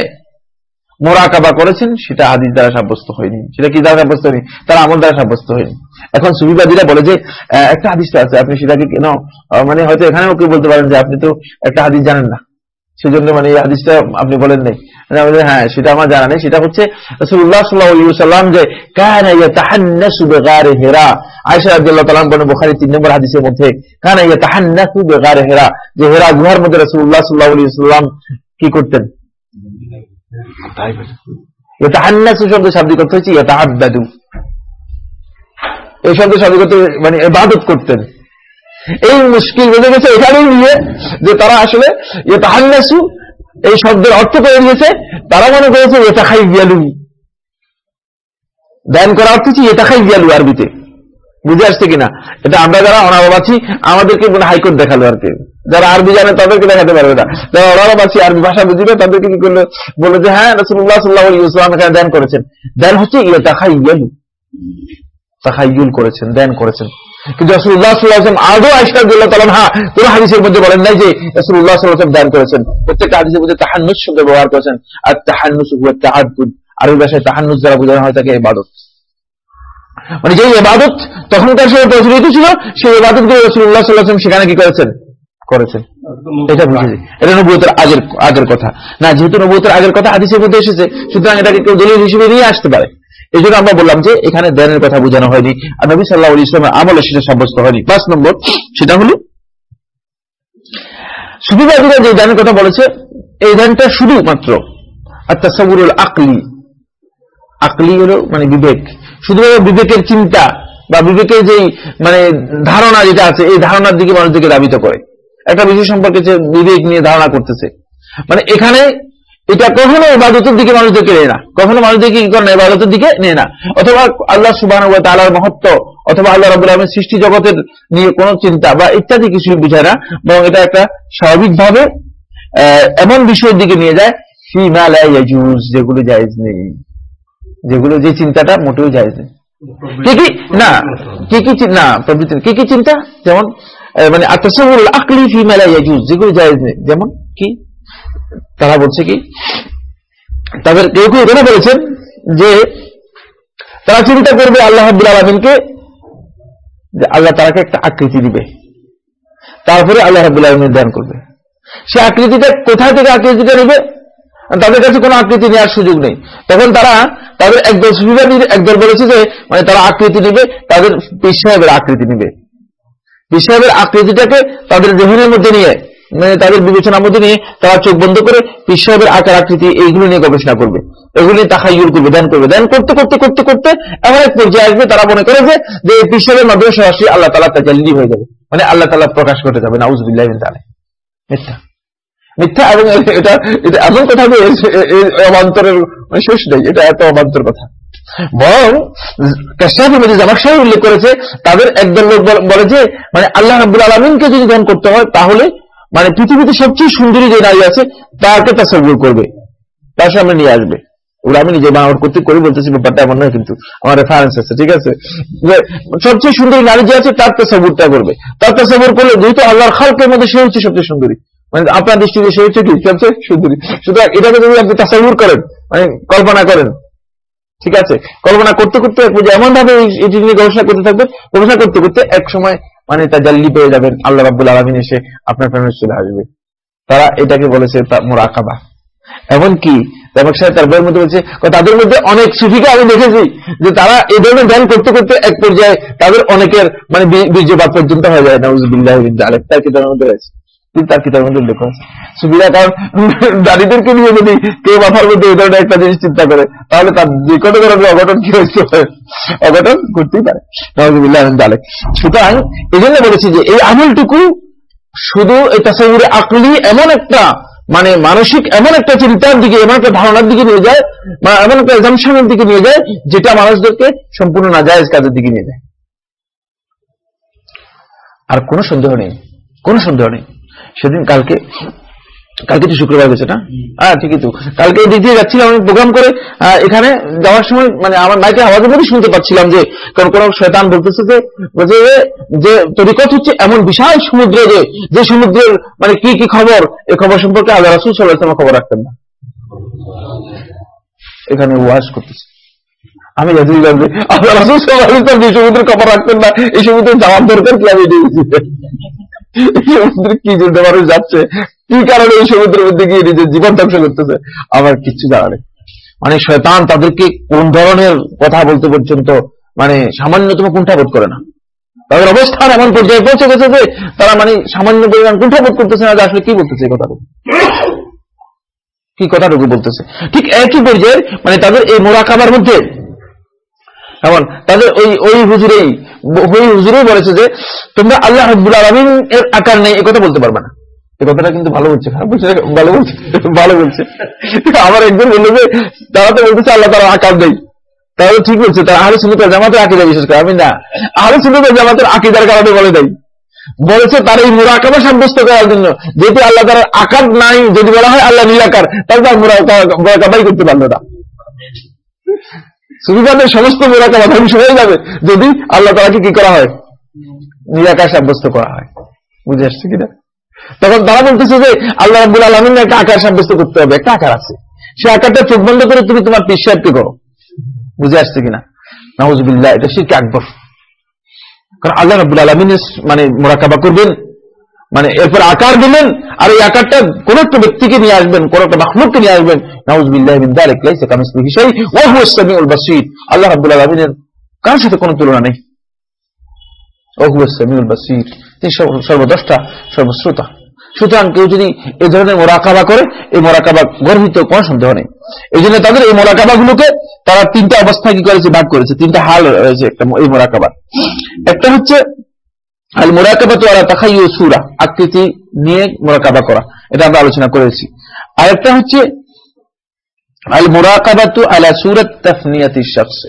মোরাকাবা করেছেন, সেটা হাদিস দ্বারা সাব্যস্ত হয়নি। সেটা কি দ্বারা সাব্যস্ত হয়নি? তার আমল দ্বারা সাব্যস্ত হয়নি। এখন সুবিবাদীরা বলে যে একটা হাদিসটা আছে আপনি সেটাকে কেন মানে হয়তো এখানেও কেউ বলতে পারেন যে আপনি তো একটা হাদিস জানেন না। সেজন্য মানে এই হাদিসটা আপনি বলেন নাই। হ্যাঁ সেটা আমার জানা নেই। সেটা হচ্ছে রসুল্লাহ সাল্লাম যে হেরা। আয়সা আব্দুল্লাহ তালাম বনে বোখারি তিন নম্বর হাদিসের মধ্যে কানা ইয়া তাহান্নাসু বেগারে হেরা। যে হেরা গুহার মধ্যে রসুল্লাহ সাল্লাহ সাল্লাম কি করতেন? শব্দ শাব্দিক অর্থ হচ্ছে এই শব্দের সাথে করতে মানে এবাদত করতেন। এই মুশকিল বেঁধে গেছে এখানেই নিয়ে যে তারা আসলে তাহান্নাসু এই শব্দের অর্থ করে দিয়েছে তারা মনে করেছে এটা খাই গিয়ালু ধ্যান করা অর্থ হচ্ছে খাই গিয়ালু আরবিতে। বুঝে আসছে কিনা? এটা আমরা যারা অনারব আছি, আমাদেরকে মনে হাইকোর্ট দেখাল আর কি। যারা আরবি জানে তাদেরকে দেখাতে পারবে না। যারা অনারব আছি, আরবি ভাষা বুঝবে তাদেরকে কি করল? বলে যে হ্যাঁ রসুল্লাহ সাল্লাহ ইসলাম এখানে ধ্যান করেছেন। ধ্যান হচ্ছে ইয়ে তাখাই ইয়ালু তাহাইয়ুল করেছেন, ধ্যান করেছেন। কিন্তু রসুল্লাহ সাল্লাহাম আদৌ আইসা দিল্লাহ তালাম হ্যাঁ কোন হাদিসের মধ্যে বলেন নাই যে রসুল্লাহ সাল্লাহাম ধ্যান করেছেন। প্রত্যেকটা হাদিসের মধ্যে তাহান্নুস শব্দ ব্যবহার করেছেন। আর তাহান্নুস তাহাদুদ আরবি ভাষায় তাহান্নুস দ্বারা বোঝানো হয় তাকে এবাদত মানে যে এবাদত তখনকার সময় প্রচলিত ছিল, সেই এবাদতগুলো রসুল্লাহ সাল্লাহাম সেখানে কি করেছেন? করেছেন। এটা বুঝেছি এটা নবুয়তের আগের আগের কথা। না, যেহেতু নবুয়তের আগের কথা হাদিসের মধ্যে এসেছে, সুতরাং এটাকে কেউ দলিল হিসেবে নিয়ে আসতে পারে। এই জন্য আমরা বললাম যে এখানে ধ্যানের কথা বোঝানো হয়নি আর নবী সাল্লাহ ইসলামের আমলে সেটা সাব্যস্ত হয়নি। পাঁচ নম্বর, সেটা হল সুফিবাদীরা যে ধ্যানের কথা বলেছে, এই ধ্যানটা শুধুমাত্র আর তাসাবুরুল আকলি। আকলি হলো মানে বিবেক। শুধুমাত্র বিবেকের চিন্তা বা বিবেকের যেই মানে ধারণা যেটা আছে, এই ধারণার দিকে মানুষদেরকে দাবিত করে। একটা বিষয় সম্পর্কে যে বিবেক নিয়ে ধারণা করতেছে। মানে এখানে এটা কখনো ইবাদতের দিকে মানুষদেরকে নেয় না। কখনো মানুষদেরকে কি করে না? ইবাদতের দিকে নেয় না। অথবা আল্লাহ সুবাহ তালার মহত্ব, অথবা আল্লাহ রবুল আলমের সৃষ্টি জগতের নিয়ে কোনো চিন্তা বা ইত্যাদি কিছু বুঝায় না, বরং এটা একটা স্বাভাবিকভাবে এমন বিষয়ের দিকে নিয়ে যায় যেগুলো জায়জ নেই। যেগুলো যে চিন্তাটা মোটেও জায়জ নেই। কি কি? না, কি কি না প্রবৃত্তি কি কি চিন্তা? যেমন মানে আকলি যেগুলো জায়জ নেই। যেমন কি? তারা বলছে কি? তাদের কেউ কেউ এখানে বলেছেন যে তারা চিন্তা করবে আল্লাহ আব্দুল আলমিনকে যে আল্লাহ তারাকে একটা আকৃতি দিবে। তারপরে আল্লাহ রাবুল আলমিন ধ্যান করবে। সে আকৃতিটা কোথায় থেকে আকৃতিটা নেবে? তাদের কাছে কোনো আকৃতি নেওয়ার সুযোগ নেই। তখন তারা তাদের একদল সুবিধাবিদ একদল বলেছে যে মানে তারা আকৃতি নেবে, তাদের পীর সাহেবের আকৃতি নেবে। পীর সাহেবের আকৃতিটাকে তাদের জহিনের মধ্যে নিয়ে তাদের বিবেচনার মধ্যে নিয়ে তারা চোখ বন্ধ করে পীর সাহেবের আকার আকৃতি এইগুলো নিয়ে গবেষণা করবে। এগুলো নিয়ে তাহাইয়ুর করবে, ধ্যান করবে। ধ্যান করতে করতে করতে করতে এমন এক পর্যায়ে আসবে, তারা মনে করে যে সাহেবের মাধ্যমে সরাসরি আল্লাহ তালা তাজাল্লি হয়ে যাবে। মানে আল্লাহ তালা প্রকাশ করতে যাবে, নাউজবিল্লাহ তালে মিথ্যা। মিথ্যা এবং এটা এটা এমন কথা অবান্তরের মানে শেষ নেই, এটা এত অবান্তর কথা। বরং কাশাফি মধ্যে জামাকশাহ উল্লেখ করেছে, তাদের একদল লোক বলে যে মানে আল্লাহ রাবুল আলমিনকে যদি ধ্যান করতে হয়, তাহলে মানে পৃথিবীতে সবচেয়ে সুন্দরী যে নারী আছে, তাকে তাসাবুর করবে। তার সামনে নিয়ে আসবে। ওরা আমি নিজে বাংলা কর্তৃক করে বলতেছি, ব্যাপারটা এমন নয় কিন্তু আমার রেফারেন্স আছে, ঠিক আছে? সবচেয়ে সুন্দরী নারী যে আছে, তার তাসাবুরটা করবে। তার তাসাবুর করলে যেহেতু আল্লাহর খালকের মধ্যে সে হচ্ছে সবচেয়ে সুন্দরী। মানে আপনার দৃষ্টিতে সে হচ্ছে কি? সবচেয়ে সুন্দরী। সুতরাং এটাকে যদি আপনি তাসাবুর করেন মানে কল্পনা করেন, ঠিক আছে? কল্পনা করতে করতে এমন ভাবে এটি নিয়ে গবেষণা করতে থাকবেন, গবেষণা করতে করতে এক সময় মানে তা জাল্লি পেয়ে যাবেন। আল্লাহ রাবুল আলমিন এসে আপনার প্রেমে চলে আসবে। তারা এটাকে বলেছে মোরাকাবা। এমনকি দেবক সাহেব তার বইয়ের মধ্যে বলছে তাদের মধ্যে অনেক সুফিকে আমি দেখেছি যে তারা এই ধরনের ধ্যান করতে করতে এক পর্যায়ে তাদের অনেকের মানে বীর্যপাত পর্যন্ত হয়ে যায়। নাউজুবিল্লাহ আলেক তার কিতাবের মধ্যে রয়েছে তার কিতাবের মধ্যে উল্লেখ আছে সুবিধা, কারণ দাঁড়িদেরকে নিয়ে যদি কেউ মাথার মধ্যে এই ধরনের একটা জিনিস চিন্তা করে, তাহলে তার যে কোনো ধরনের অঘটন কি হয়েছে অঘটন করতেই পারে। নজরুল্লাহ আলেক সুতরাং এই জন্য বলেছি যে এই আমলটুকু শুধু এই তাসাউরে আকলি এমন একটা মানে মানসিক এমন একটা চিন্তার দিকে, এমন একটা ধারণার দিকে নিয়ে যায়, বা এমন একটা এজামশনের দিকে নিয়ে যায়, যেটা মানুষদেরকে সম্পূর্ণ নাজায়জ কাজের দিকে নিয়ে যায়। আর কোনো সন্দেহ নেই। কোনো সন্দেহ নেই। সেদিন কালকে কালকে তো শুক্রবার গেছে না? হ্যাঁ ঠিকই তো। কালকে এই দিক দিয়ে যাচ্ছিলাম আমি প্রোগ্রাম করে এখানে যাওয়ার সময় মানে আমার মাইকে আওয়াজের মধ্যে শুনতে পাচ্ছিলাম যে কারণ কোন শয়তান বলতেছে যে, বলছে যে তরিকত হচ্ছে এমন বিশাল সমুদ্রে যে যে সমুদ্রের মানে কি কি খবর এই খবর সম্পর্কে আল্লাহ রাসুল সাল্লাহ খবর রাখতেন না। এখানে ওয়াজ করতেছে। আমি জানি আল্লাহ রাসুল সাল্লাহ যে সমুদ্রের খবর রাখতেন না, এই সমুদ্রে যাওয়ার দরকার কি আমি দিয়েছি কি জন্য মানুষ যাচ্ছে? কি কারণে এই সমুদ্রের মধ্যে গিয়ে নিজের জীবন ধ্বংস করতেছে? আমার কিচ্ছু জানা মানে শয়তান তাদেরকে কোন ধরনের কথা বলতে পর্যন্ত মানে সামান্যতম কুণ্ঠাবোধ করে না। তাদের অবস্থান এমন পর্যায়ে পৌঁছে গেছে যে তারা মানে সামান্য পরিমাণ কুণ্ঠাবোধ করতেছে না যে আসলে কি বলতেছে এই কথাটুকু। কি কথাটুকু বলতেছে? ঠিক একই পর্যায়ে মানে তাদের এই মোরাকাবার মধ্যে, এমন, তাদের ওই ওই হুজুরেই ওই হুজুরেই বলেছে যে, তোমরা আল্লাহ রব্বুল আলমিন এর আকার নেই, এ কথা বলতে পারবে না। কথাটা কিন্তু ভালো বলছে, খারাপ বলছে, ভালো বলছে ভালো বলছে। একজন বলল যে, তারা তো বলতেছে আল্লাহ তারা আকার তাহলে ঠিক বলছে, তারা সুন্দর জামাতের আকিদা বিশেষ করে, আমি না। আহলে সুন্দর জামাতের আকিদার কারণে বলে দেয় বলেছে তার এই মুরাকাবা সাব্যস্ত করার জন্য। যেহেতু আল্লাহ তার আকার নাই, যদি বলা হয় আল্লাহ নিরাকার, তাহলে তার মুরাকাবাই করতে পারল না। সুবিধাদের সমস্ত মোরাকাবা ধ্বংস হয়ে যাবে। যদি আল্লাহ তালাকে কি করা হয়? নিরাকার সাব্যস্ত করা হয়। বুঝে আসছে কিনা? তখন তারা বলতেছে যে, আল্লাহ রাবুল আলমিন একটা আকার সাব্যস্ত করতে হবে। একটা আকার আছে। সে আকারটা চোখ বন্ধ করে তুমি তোমার পিসাবকে করো। বুঝে আসছে কিনা? নাহুজবিল্লাহ এটা শিরকে আকবর। কারণ আল্লাহ রাবুল আলমিন মানে মোরাকাবা করবেন মানে এরপর আকার দিলেন, আর এই আকারটা কোন একটা ব্যক্তিকে নিয়ে আসবেন, কোন একটা মাহমুদকে নিয়ে আসবেন। আল্লাহ আলমিনের কার সাথে কোন তুলনা নেই? তিনি সর্বদষ্টা সর্বশ্রোতা। সুতরাং কেউ যদি এই ধরনের মোরাকাবা করে, এই মোরাকাবা গর্হিত কোন সন্দেহ নেই। এই জন্য তাদের এই মোরাকাবা গুলোকে তারা তিনটা অবস্থা কি করেছে? ভাগ করেছে। তিনটা হাল রয়েছে একটা, এই মোরাকাবার। একটা হচ্ছে আল মোরাকাবা তো আলা সুরা, আকৃতি নিয়ে মোরাকাবা করা। এটা আমরা আলোচনা করেছি। আরেকটা হচ্ছে আল আলা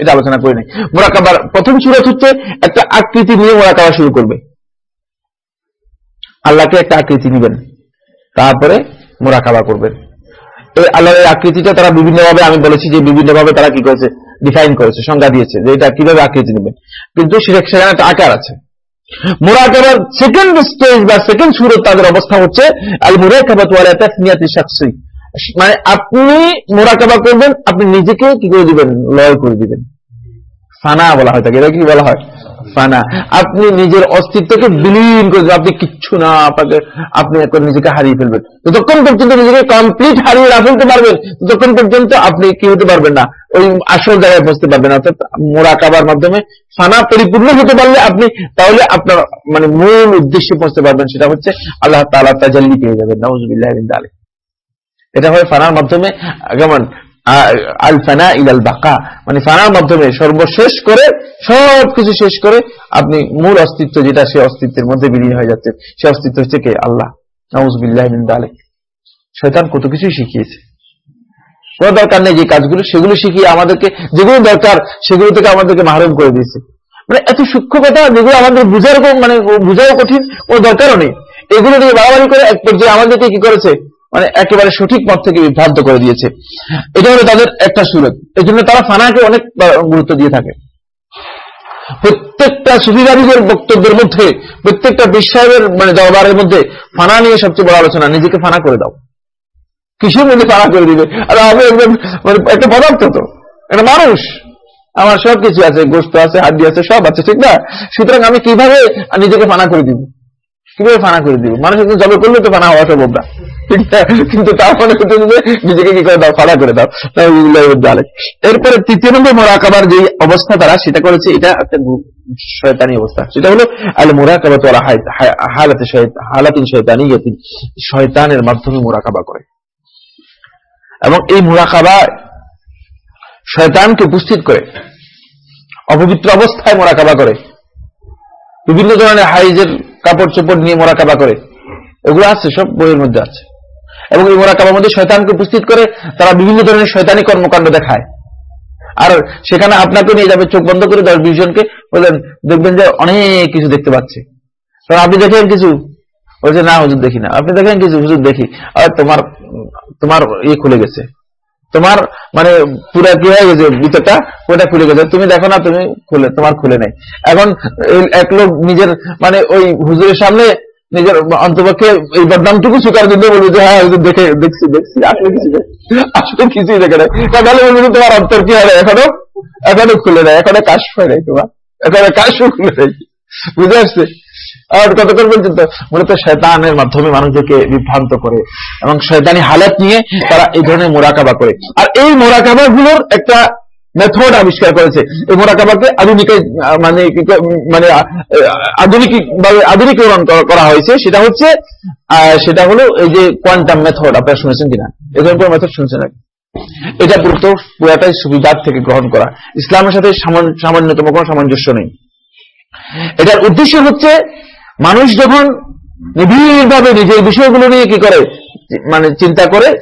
এটা আলোচনা করি মোরাকাবার প্রথম হচ্ছে একটা আকৃতি নিয়ে মোরাকাবা শুরু করবে। আল্লাহকে একটা আকৃতি নিবেন, তারপরে মোরাকাবা করবেন। এই আল্লাহর আকৃতিটা তারা বিভিন্নভাবে, আমি বলেছি যে বিভিন্নভাবে তারা কি করেছে? ডিফাইন করেছে, সংজ্ঞা দিয়েছে যে এটা কীভাবে আকৃতি নেবেন। কিন্তু সেখানে একটা আকার আছে। মোরাকাবার সেকেন্ড স্টেজ বা সেকেন্ড সুরত তাদের অবস্থা হচ্ছে আল মুরাকাবাত ওয়ালা তাসনিয়াতি শাখসি। মানে আপনি মোরাকাবা করবেন, আপনি নিজেকে কি করে দিবেন? লয় করে দিবেন। সানা বলা হয় তাকে, এটা কি বলা হয়? ফানা। আপনি নিজের অস্তিত্বকে বিলীন করে দেবেন। আপনি কিচ্ছু না আপনাকে, আপনি এখন নিজেকে হারিয়ে ফেলবেন। যতক্ষণ পর্যন্ত নিজেকে কমপ্লিট হারিয়ে না ফেলতে পারবেন, ততক্ষণ পর্যন্ত আপনি কি হতে পারবেন না। ওই আসল জায়গায় পৌঁছতে পারবেন অর্থাৎ মোরাকাবার মাধ্যমে ফানা পরিপূর্ণ হতে পারলে আপনি তাহলে আপনার মানে মূল উদ্দেশ্যে পৌঁছতে পারবেন। সেটা হচ্ছে আল্লাহ তালা তাজাল্লি পেয়ে যাবেন। নওয়াজবিল্লাহ আলী এটা হয় ফানার মাধ্যমে। কেমন আল ফানা ইলাল বাকা মানে ফানার মাধ্যমে সর্বশেষ করে সব কিছু শেষ করে আপনি মূল অস্তিত্ব যেটা, সে অস্তিত্বের মধ্যে বিলীন হয়ে যাচ্ছে। সে অস্তিত্ব হচ্ছে কে? আল্লাহ। কত কিছুই শিখিয়েছে। দরকার নেই যে কাজগুলো সেগুলো শিখিয়ে আমাদেরকে, যেগুলো দরকার সেগুলো থেকে আমাদেরকে মাহরুম করে দিয়েছে। মানে এত সূক্ষ্ম কথা যেগুলো আমাদের বুঝার মানে বুঝাও কঠিন, কোনো দরকারও নেই। এগুলো নিয়ে বাড়াবাড়ি করে এক পর্যায়ে আমাদেরকে কি করেছে? মানে একেবারে সঠিক পথ থেকে বিভ্রান্ত করে দিয়েছে। এটা হলো তাদের একটা সুরত এই জন্য তারা ফানাকে অনেক গুরুত্ব দিয়ে থাকে। প্রত্যেকটা সুফিবাদীদের বক্তব্যের মধ্যে, প্রত্যেকটা বিশ্বাসের মানে দরবারের মধ্যে ফানা নিয়ে সবচেয়ে বড় আলোচনা, নিজেকে ফানা করে দাও। কিসের মধ্যে ফানা করে দিবে? আর আমি একদম মানে একটা পদার্থ তো। একটা মানুষ। আমার সব কিছু আছে, গোস্ত আছে, হাড্ডি আছে, সব আছে, ঠিক না? সুতরাং আমি কীভাবে নিজেকে ফানা করে দিব? কীভাবে ফানা করে দিব? মানুষ একদম জবে করলে তো ফানা হওয়া সম্ভব না। কিন্তু তার ফলে নিজেকে কি করে দাও ফাড়া করে দাও। এরপরে তৃতীয় নম্বর মোরাকাবার যে অবস্থা তারা, সেটা করেছে এটা একটা শয়তানি অবস্থা। সেটা হলো আল মোরাকাবা তো হালাতে হালাতিন শয়তানি শয়তানের মাধ্যমে মোরাকাবা করে। এবং এই মোরাকাবা শয়তানকে উপস্থিত করে, অপবিত্র অবস্থায় মোরাকাবা করে। বিভিন্ন ধরনের হাইজের কাপড় চোপড় নিয়ে মোরাকাবা করে। এগুলো আছে, সব বইয়ের মধ্যে আছে। এবং এই মোরাকাবার মধ্যে শয়তানকে উপস্থিত করে তারা বিভিন্ন ধরনের শয়তানি কর্মকাণ্ড দেখায়। আর সেখানে আপনাকে নিয়ে যাবে, চোখ বন্ধ করে দশ বিশ জনকে বললেন, দেখবেন যে অনেক কিছু দেখতে পাচ্ছে। কারণ আপনি দেখেন কিছু? বলছে, না, হুজুর দেখি না। আপনি দেখেন কিছু? হুজুর দেখি। আর তোমার তোমার ইয়ে খুলে গেছে। তোমার মানে পুরা কি হয়ে গেছে? ভিতরটা ওটা খুলে গেছে। তুমি দেখো না, তুমি খুলে, তোমার খুলে নেই। এখন এক লোক নিজের মানে ওই হুজুরের সামনে নিজের অন্তপক্ষে এই বদনামটুকু স্বীকার জন্য বলবে যে হ্যাঁ দেখে, দেখছি দেখছি, আসলে কিছু আসলে কিছুই দেখে নেই। তাহলে বলবে তোমার অন্তর কি হয় এখনও? এখনও খুলে নেয় এখনও কাশ নাই তোমার। এখনও কাশও খুলে নেই। বুঝে আসছে? আর কতক্ষণ পর্যন্ত? মূলত শয়তানের মাধ্যমে মানুষদেরকে বিভ্রান্ত করে এবং শয়তানি হালাত নিয়ে তারা এই ধরনের মোরাকাবা করে। আর এই মোরাকাবা গুলোর একটা মেথড আবিষ্কার করেছে। এই মোরাকাবাকে আধুনিক মানে মানে আধুনিক ভাবে আধুনিকীকরণ করা হয়েছে। সেটা হচ্ছে সেটা হলো এই যে কোয়ান্টাম মেথড। আপনারা শুনেছেন কিনা? এই ধরনের মেথড শুনছেন নাকি? এটা পুরো পুরাটাই সুবিধার থেকে গ্রহণ করা। ইসলামের সাথে সামান্য- সামান্যতম, কোনো সামঞ্জস্য নেই। এটার উদ্দেশ্য হচ্ছে, মানুষ যখন নিবিড়ভাবে নিজের বিষয়গুলো নিয়ে কি করে মানে চিন্তা করে,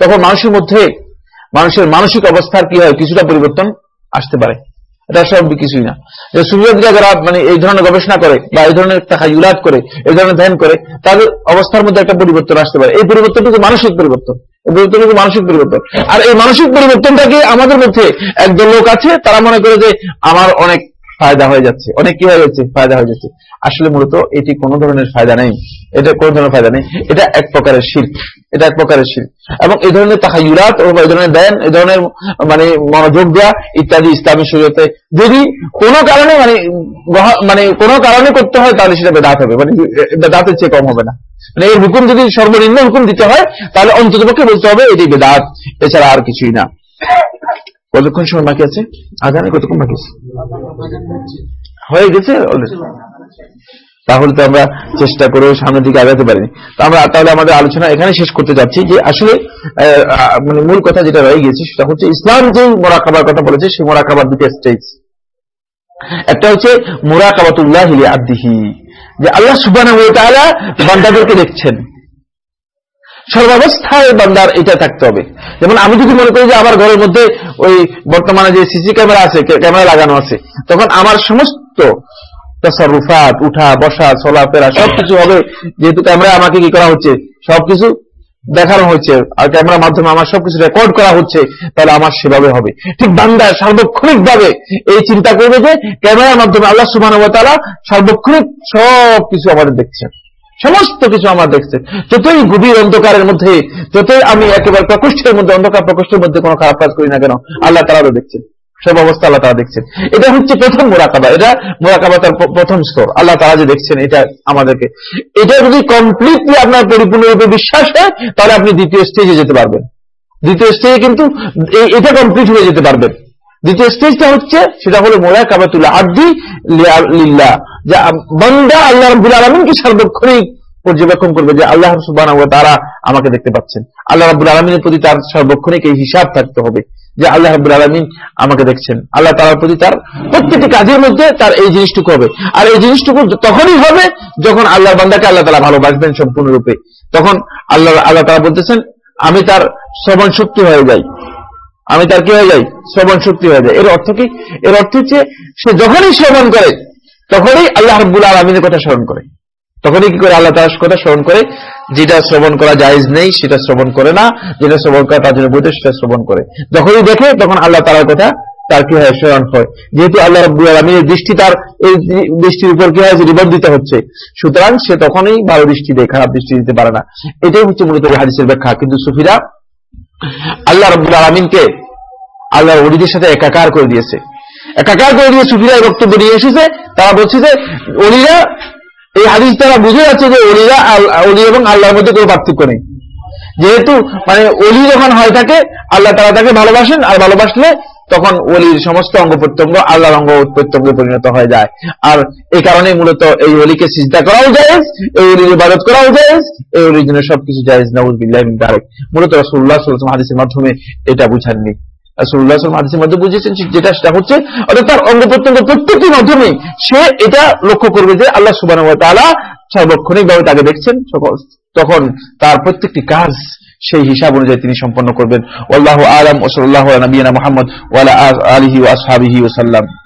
তখন মানুষের মধ্যে মানুষের মানসিক অবস্থার কি হয়, কিছুটা পরিবর্তন আসতে পারে। এটা সব কিছুই না। যে সুবিধাদিরা যারা মানে এই ধরনের গবেষণা করে বা এই ধরনের টাকা ইউলাদ করে, এই ধরনের ধ্যান করে, তাদের অবস্থার মধ্যে একটা পরিবর্তন আসতে পারে। এই পরিবর্তন কিন্তু মানসিক পরিবর্তন। মানসিক পরিবর্তন। আর এই মানসিক পরিবর্তনটাকে আমাদের মধ্যে একদল লোক আছে, তারা মনে করে যে, আমার অনেক ফায়দা হয়ে যাচ্ছে। অনেক কি হয়ে যাচ্ছে? ফায়দা হয়ে যাচ্ছে। আসলে মূলত এটি কোনো ধরনের ফায়দা নেই। এটা কোনো ধরনের ফায়দা নেই। এটা এক প্রকারের শিল্প এটা এক প্রকারের শিল্প এবং এই ধরনের তাহাইউরাত অথবা এই ধরনের দেন এই ধরনের মানে মনোযোগ দেওয়া ইত্যাদি ইসলামী শরীয়তে যদি কোনো কারণে মানে মানে কোনো কারণে করতে হয়, তাহলে সেটা বেদাত হবে। মানে বেদাতের চেয়ে কম হবে না। মানে এর হুকুম যদি সর্বনিম্ন হুকুম দিতে হয়, তাহলে অন্ততপক্ষে বলতে হবে এটি বেদাত। এছাড়া আর কিছুই না। কতক্ষণ সময় বাকি আছে? আগামী কতক্ষণ বাকি আছে? হয়ে গেছে? তাহলে তো আমরা চেষ্টা করে সামনের দিকে আগাতে পারিনি। আমরা তাহলে আমাদের আলোচনা এখানে শেষ করতে যাচ্ছি যে আসলে মানে মূল কথা যেটা রয়ে গেছে সেটা হচ্ছে ইসলাম যে মোরাকাবার কথা বলেছে, সেই মোরাকাবার দুটো স্টেজ একটা হচ্ছে মোরাকাবাতুল্লাহ আব্দিহি, যে আল্লাহ তাআলা বান্দাদেরকে দেখছেন। সর্বাবস্থায় বান্দার এটা থাকতে হবে। যেমন আমি যদি মনে করি যে আমার ঘরের মধ্যে ওই বর্তমানে যে সিসি ক্যামেরা আছে ক্যামেরা লাগানো আছে, তখন আমার সমস্ত তসরুফাত, উঠা, বসা চলাফেরা সবকিছু হবে। যেহেতু ক্যামেরা আমাকে কি করা হচ্ছে? সবকিছু দেখানো হচ্ছে। আর ক্যামেরার মাধ্যমে আমার সবকিছু রেকর্ড করা হচ্ছে, তাহলে আমার সেভাবে হবে। ঠিক বান্দা সার্বক্ষণিক ভাবে এই চিন্তা করবে যে ক্যামেরার মাধ্যমে আল্লাহ ওয়া সার্বক্ষণিক সবকিছু আমাদের দেখছেন। সমস্ত কিছু আমার দেখছে। যতই গভীর অন্ধকারের মধ্যে, যতই আমি একেবারে প্রকোষ্ঠের মধ্যে, অন্ধকার প্রকোষ্ঠের মধ্যে কোনো খারাপ কাজ করি না কেন, আল্লাহ তারাও দেখছেন সব অবস্থা আল্লাহ তারা দেখছেন এটা হচ্ছে প্রথম মোরাকাবা, এটা মোরাকাবা তার প্রথম স্তর। আল্লাহ তারা যে দেখছেন, এটা আমাদেরকে। এটা যদি কমপ্লিটলি আপনার পরিপূর্ণরূপে বিশ্বাস হয়, তাহলে আপনি দ্বিতীয় স্টেজে যেতে পারবেন। দ্বিতীয় স্টেজে কিন্তু এটা কমপ্লিট হয়ে যেতে পারবেন। দ্বিতীয় স্টেজটা হচ্ছে, সেটা হলো মোরা কাবাতুল্লাহ আব্দি লিল্লাহ। যে বান্দা আল্লাহ রাব্বুল আলামিনকে সার্বক্ষণিক পর্যবেক্ষণ করবে যে আল্লাহ ওয়া তাআলা আমাকে দেখতে পাচ্ছেন। আল্লাহ রাব্বুল আলামিনের প্রতি তার সার্বক্ষণিক এই হিসাব থাকতে হবে যে আল্লাহ রাব্বুল আলামিন আমাকে দেখছেন। আল্লাহ তাআলার প্রতি তার প্রত্যেকটি কাজের মধ্যে তার এই জিনিসটুকু হবে। আর এই জিনিসটুকু তখনই হবে যখন আল্লাহর বান্দাকে আল্লাহ তাআলা ভালোবাসবেন সম্পূর্ণরূপে। তখন আল্লাহ আল্লাহ তাআলা বলতেছেন, আমি তার শ্রবণ শক্তি হয়ে যাই। আমি তার কি হয়ে যাই? শ্রবণ শক্তি হয়ে যায় এর অর্থ কি? এর অর্থ হচ্ছে, সে যখনই শ্রবণ করে তখনই আল্লাহ রব্বুল আলমিনের কথা স্মরণ করে। তখনই কি করে আল্লাহ তার কথা স্মরণ করে? যেটা শ্রবণ করা জায়েজ নেই, সেটা শ্রবণ করে না। যেটা শ্রবণ করা তার জন্য বৈধ সেটা শ্রবণ করে। যখনই দেখে, তখন আল্লাহ তালার কথা তার কি হয়? স্মরণ হয়। যেহেতু আল্লাহ রব্বুল আলমীর দৃষ্টি তার, এই দৃষ্টির উপর কি হয়? নিবন্ধিত হচ্ছে। সুতরাং সে তখনই ভালো দৃষ্টি দেয়, খারাপ দৃষ্টি দিতে পারে না। এটাই হচ্ছে মূলত হাদিসের ব্যাখ্যা। কিন্তু সুফিরা আল্লাহ রব্বুল আলমিনকে আল্লাহর অলিদের সাথে একাকার করে দিয়েছে। একাকার করে দিয়ে সুফিরা এই বক্তব্য নিয়ে এসেছে। তারা বলছে যে, অলিরা, এই হাদিস তারা বুঝে যাচ্ছে যে অলিরা অলি এবং আল্লাহর মধ্যে কোনো পার্থক্য নেই। যেহেতু মানে অলি যখন হয় থাকে আল্লাহ তারা তাকে ভালোবাসেন, আর ভালোবাসলে তখন অলির সমস্ত অঙ্গ প্রত্যঙ্গ আল্লাহর অঙ্গ প্রত্যঙ্গে পরিণত হয়ে যায়। আর এই কারণে মূলত এই অলিকে সিজদা করাও যায় এই অলির ইবাদত করাও যায় এই অলির জন্য সবকিছু জায়েজ, নাউজুবিল্লাহ মিন মূলত সাল্লাল্লাহু হাদিসের মাধ্যমে এটা বুঝাননি। সে এটা লক্ষ্য করবে যে আল্লাহ তাকে দেখছেন। তখন তার প্রত্যেকটি কাজ সেই হিসাব অনুযায়ী তিনি সম্পন্ন করবেন। আল্লাহ আলম ওসল্লাহ সাল্লাহ নবীনা মোহাম্মদ ওয়ালা আলিহি ওসাল্লাম